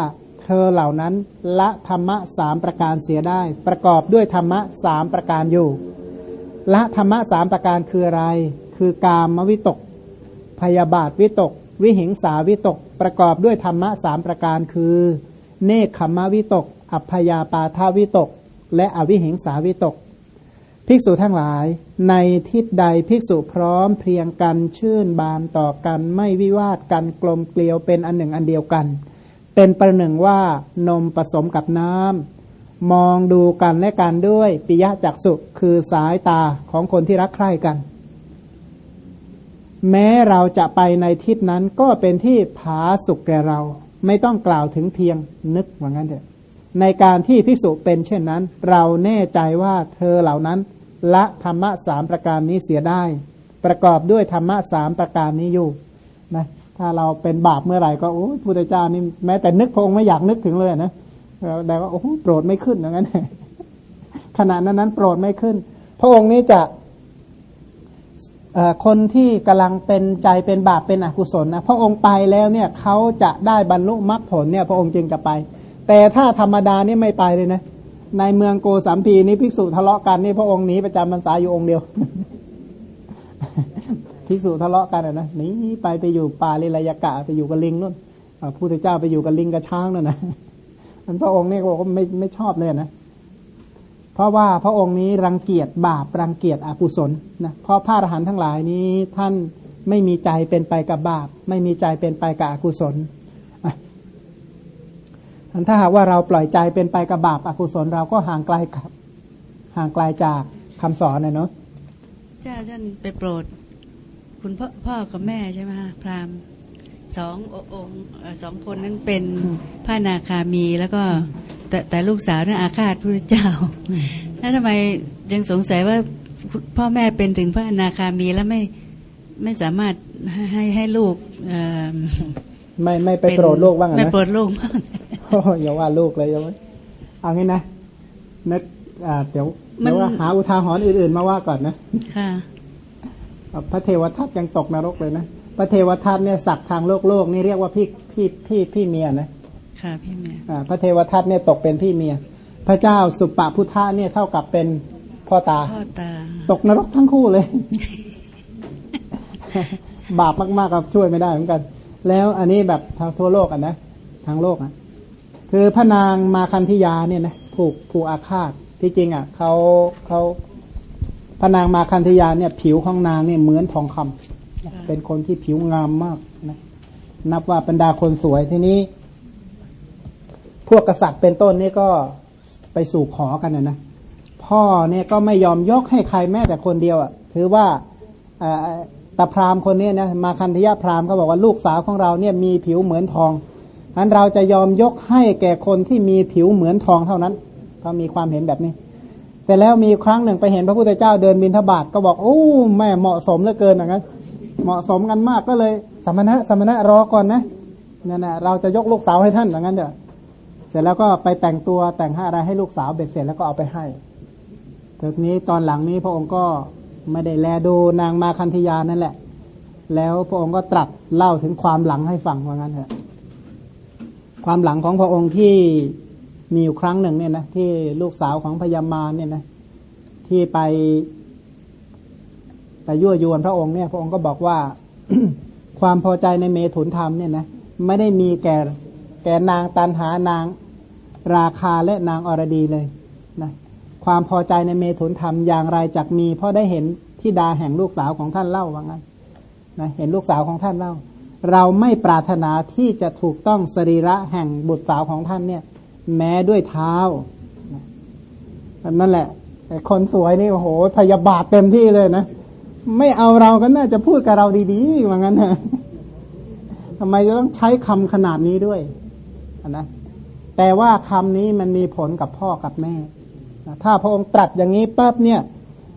เธอเหล่านั้นละธรรมะสามประการเสียได้ ประกอบด้วยธรรมะสามประการอยู่ ละธรรมะสามประการคืออะไร คือกามวิตก พยาบาทวิตก วิหิงสาวิตก ประกอบด้วยธรรมะสามประการคือ เนคขมวิตก อัพยาปาทาวิตก และอวิหิงสาวิตก ภิกษุทั้งหลาย ในทิศใดภิกษุพร้อมเพรียงกันชื่นบานต่อกันไม่วิวาทกันกลมเกลียวเป็นอันหนึ่งอันเดียวกัน เป็นประหนึ่งว่านมผสมกับน้ำมองดูกันและกันด้วยปิยะจักสุคือสายตาของคนที่รักใคร่กัน แม้เราจะไปในทิศนั้นก็เป็นที่ผาสุกแก่เรา ไม่ต้องกล่าวถึงเพียงนึกว่างั้นเถอะ ในการที่ภิกษุเป็นเช่นนั้น เราแน่ใจว่าเธอเหล่านั้น ละธรรมะสามประการนี้เสียได้ ประกอบด้วยธรรมะสามประการนี้อยู่นะถ้าเราเป็นบาปเมื่อไหร่ก็โอ้พุทธเจ้านี่แม้แต่นึกพงไม่อยากนึกถึงเลยนะแต่ว่าโอ้โปรดไม่ขึ้นอย่างนั้นขณะนั้นนั้นโปรดไม่ขึ้น พระองค์นี้จะคนที่กำลังเป็นใจเป็นบาปเป็นอกุศลนะพระองค์ไปแล้วเนี่ยเขาจะได้บรรลุมรรคผลเนี่ยพระองค์จึงจะไป แต่ถ้าธรรมดานี่ไม่ไปเลยนะ ในเมืองโกสัมพีนี้ภิกษุทะเลาะกันนี่พระองค์หนีประจำพรรษาอยู่องค์เดียวภิกษุทะเลาะกันนะหนีไปไปอยู่ป่าลิลายกะไปอยู่กับลิงนู่นพระพุทธเจ้าไปอยู่กับลิงกับช้างนั่นนะมันพระองค์นี่บอกว่าไม่ไม่ชอบเลยนะเพราะว่าพระองค์นี้รังเกียจบาปรังเกียจอกุศลนะเพราะพระอรหันต์ทั้งหลายนี้ท่านไม่มีใจเป็นไปกับบาป ไม่มีใจเป็นไปกับอกุศล ถ้าหากว่าเราปล่อยใจเป็นไปกับบาปอกุศลเราก็ห่างไกลกับ ห่างไกลจากคำสอนเนาะเจ้าท่านไปโปรด คุณพ่อพ่อกับแม่ใช่ไหมฮะพราหมณ์สององค์สองคนนั้นเป็นพระนาคามีแล้วก็แต่แต่ลูกสาวนั้นอาฆาตพระเจ้าแล้วทำไมยังสงสัยว่าพ่อแม่เป็นถึงพระนาคามีแล้วไม่ไม่สามารถให้ให้ลูกไม่ไม่ไปโปรดลูกบ้างนะไม่โปรดลูกบ้าง อย่าว่าลูกเลยยังไม่เอางี้นะนึกเดี๋ยวเดี๋ยวว่าหาอุทาหรณ์อื่นๆมาว่าก่อนนะค่ะพระเทวทัตยังตกนรกเลยนะพระเทวทัตเนี่ยสักทางโลกโลกนี่เรียกว่าพี่พี่พี่พี่เมียนะค่ะพี่เมียอ่าพระเทวทัตเนี่ยตกเป็นพี่เมีย พระเจ้าสุปปพุทธะเนี่ยเท่ากับเป็นพ่อตาพ่อตา ตกนรกทั้งคู่เลย บาปมากๆกับช่วยไม่ได้เหมือนกัน แล้วอันนี้แบบทางทั่วโลกอะนะทางโลกอะ คือพระนางมาคันธิยาเนี่ยนะผูกผูกอาฆาตที่จริงอะเขาเขาพระนางมาคันธยาเนี่ย ผิวของนางเนี่ยเหมือนทองคำเป็นคนที่ผิวงามมากนะนับว่าบรรดาคนสวยที่นี้ พวกกษัตริย์เป็นต้นนี่ก็ไปสู่ขอกันนะนะพ่อเนี่ยก็ไม่ยอมยกให้ใครแม้แต่คนเดียวอะ ถือว่าตาพรามคนนี้นะมาคันธยาพรามก็บอกว่าลูกสาวของเราเนี่ยมีผิวเหมือนทอง อันเราจะยอมยกให้แก่คนที่มีผิวเหมือนทองเท่านั้นเขามีความเห็นแบบนี้ แต่แล้วมีครั้งหนึ่งไปเห็นพระพุทธเจ้าเดินบินทบาทก็บอกโอ้แม่เหมาะสมเหลือเกินอย่างนั้นเหมาะสมกันมากก็เลย สมณะสมณะรอก่อนนะนั่นนะเราจะยกลูกสาวให้ท่านอย่างนั้นเดี๋ยวเสร็จแล้วก็ไปแต่งตัวแต่งให้อะไรให้ลูกสาวเบ็ดเสร็จแล้วก็เอาไปให้ทีนี้ตอนหลังนี้พระองค์ก็ไม่ได้แลดูนางมาคันธยานั่นแหละ แล้วพระองค์ก็ตรัสเล่าถึงความหลังให้ฟังว่างั้นเถอะ ความหลังของพระองค์ที่มีอยู่ครั้งหนึ่งเนี่ยนะที่ลูกสาวของพญามารเนี่ยนะที่ไปไปยั่วยวนพระองค์เนี่ย พระองค์ก็บอกว่าความพอใจในเมถุนธรรมเนี่ยนะไม่ได้มีแก่แก่นางตันหานางราคาและนางอรดีเลยนะความพอใจในเมถุนธรรมอย่างไรจักมี เพราะได้เห็นที่ดาแห่งลูกสาวของท่านเล่าว่างั้นนะเห็นลูกสาวของท่านเล่า เราไม่ปรารถนาที่จะถูกต้องสรีระแห่งบุตรสาวของท่านเนี่ย แม้ด้วยเท้านั่นแหละคนสวยนี่โอ้โหพยาบาทเต็มที่เลยนะไม่เอาเราก็น่าจะพูดกับเราดีๆว่างั้นนะทำไมจะต้องใช้คำขนาดนี้ด้วยนะแต่ว่าคำนี้มันมีผลกับพ่อกับแม่ถ้าพระองค์ตรัสอย่างนี้ปั๊บเนี่ย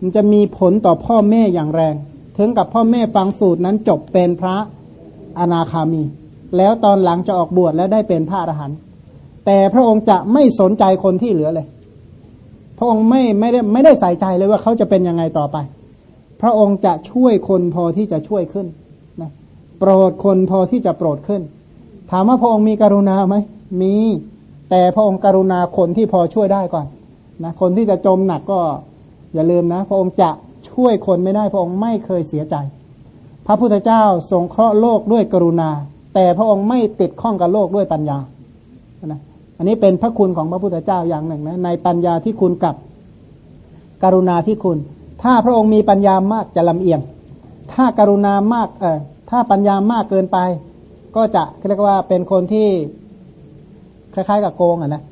มันจะมีผลต่อพ่อแม่อย่างแรง ถึงกับพ่อแม่ฟังสูตรนั้นจบเป็นพระ อนาคามี แล้วตอนหลังจะออกบวชแล้วได้เป็นพระอรหันต์แต่พระองค์จะไม่สนใจคนที่เหลือเลย พระองค์ไม่ไม่ได้ไม่ได้ใส่ใจเลยว่าเขาจะเป็นยังไงต่อไป พระองค์จะช่วยคนพอที่จะช่วยขึ้นนะโปรดคนพอที่จะโปรดขึ้น ถามว่าพระองค์มีกรุณาไหมมี แต่พระองค์กรุณาคนที่พอช่วยได้ก่อนนะคนที่จะจมหนักก็อย่าลืมนะ พระองค์จะช่วยคนไม่ได้ พระองค์ไม่เคยเสียใจ ระพุทธเจ้าทรงเคราะห์โลกด้วยกรุณา แต่พระองค์ไม่ติดข้องกับโลกด้วยปัญญานะอันนี้เป็นพระคุณของพระพุทธเจ้าอย่างหนึ่งนะในปัญญาที่คุณกับกรุณาที่คุณ ถ้าพระองค์มีปัญญามากจะลำเอียง ถ้ากรุณามากเออถ้าปัญญามากเกินไป ก็จะเรียกว่าเป็นคนที่คล้ายๆ กับโกงอะนะ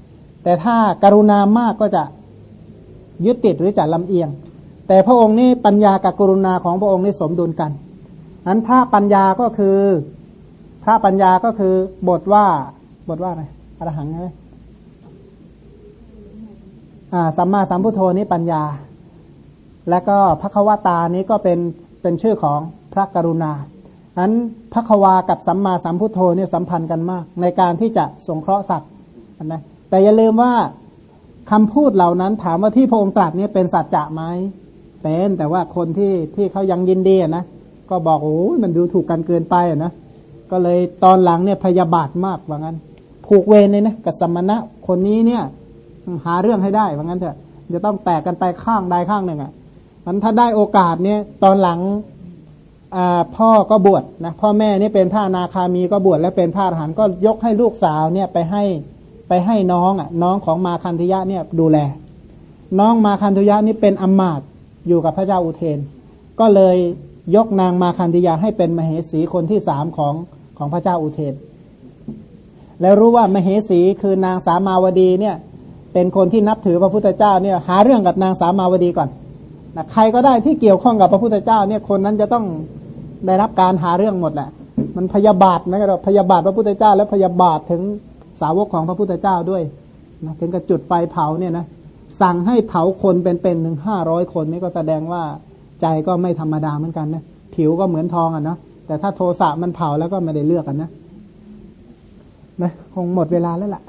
แต่ถ้าการุณามากก็จะยึดติดหรือจะลำเอียง แต่พระองค์นี่ปัญญากับกรุณาของพระองค์นี่สมดุลกัน นั้นพระปัญญาก็คือ พระปัญญาก็คือบทว่า บทว่าอะไรอรหังใช่ไหมอ่าสัมมาสัมพุทโธนี้ปัญญา และก็พระควตานี้ก็เป็นเป็นชื่อของพระกรุณาอันพระควากับสัมมาสัมพุทโธเนี่ยสัมพันธ์กันมาก ในการที่จะสงเคราะห์สัตว์นะแต่อย่าลืมว่าคำพูดเหล่านั้นถามว่าที่พระองค์ตรัสเนี่ยเป็นสัจจะไหมเป็นแต่ว่าคนที่ที่เขายังยินดีนะ ก็บอกโอ้ยมันดูถูกกันเกินไปอะนะก็เลยตอนหลังเนี่ยพยาบาทมากว่างั้น ผูกเวรเลยนะกับสมณะคนนี้เนี่ย หาเรื่องให้ได้ว่างั้นเถอะจะต้องแตกกันไปข้างใดข้างหนึ่งอะมันถ้าได้โอกาสเนี่ยตอนหลังพ่อก็บวชนะพ่อแม่เนี่ยเป็นพระนาคามีก็บวชและเป็นพระอรหันต์ก็ยกให้ลูกสาวเนี่ยไปให้ไปให้น้องอะน้องของมาคันธยะเนี่ยดูแล น้องมาคันธยะนี่เป็นอมาตอยู่กับพระเจ้าอุเทน ก็เลย ยกนางมาคันธยาให้เป็นมเหสีคนที่สามของของพระเจ้าอุเทน แล้วรู้ว่ามเหสีคือนางสามาวดีเนี่ย เป็นคนที่นับถือพระพุทธเจ้าเนี่ย หาเรื่องกับนางสามาวดีก่อนนะใครก็ได้ที่เกี่ยวข้องกับพระพุทธเจ้าเนี่ยคนนั้นจะต้องได้รับการหาเรื่องหมดแหละ มันพยาบาทนะครับพยาบาทพระพุทธเจ้า และพยาบาทถึงสาวกของพระพุทธเจ้าด้วยนะถึงกับจุดไฟเผาเนี่ยนะสั่งให้เผาคนเป็นๆถึงห้าร้อยคนนี่ก็แสดงว่า ใจก็ไม่ธรรมดาเหมือนกันนะผิวก็เหมือนทองอะเนาะแต่ถ้าโทสะมันเผาแล้วก็ไม่ได้เลือกกันนะนะคงหมดเวลาแล้วล่ะ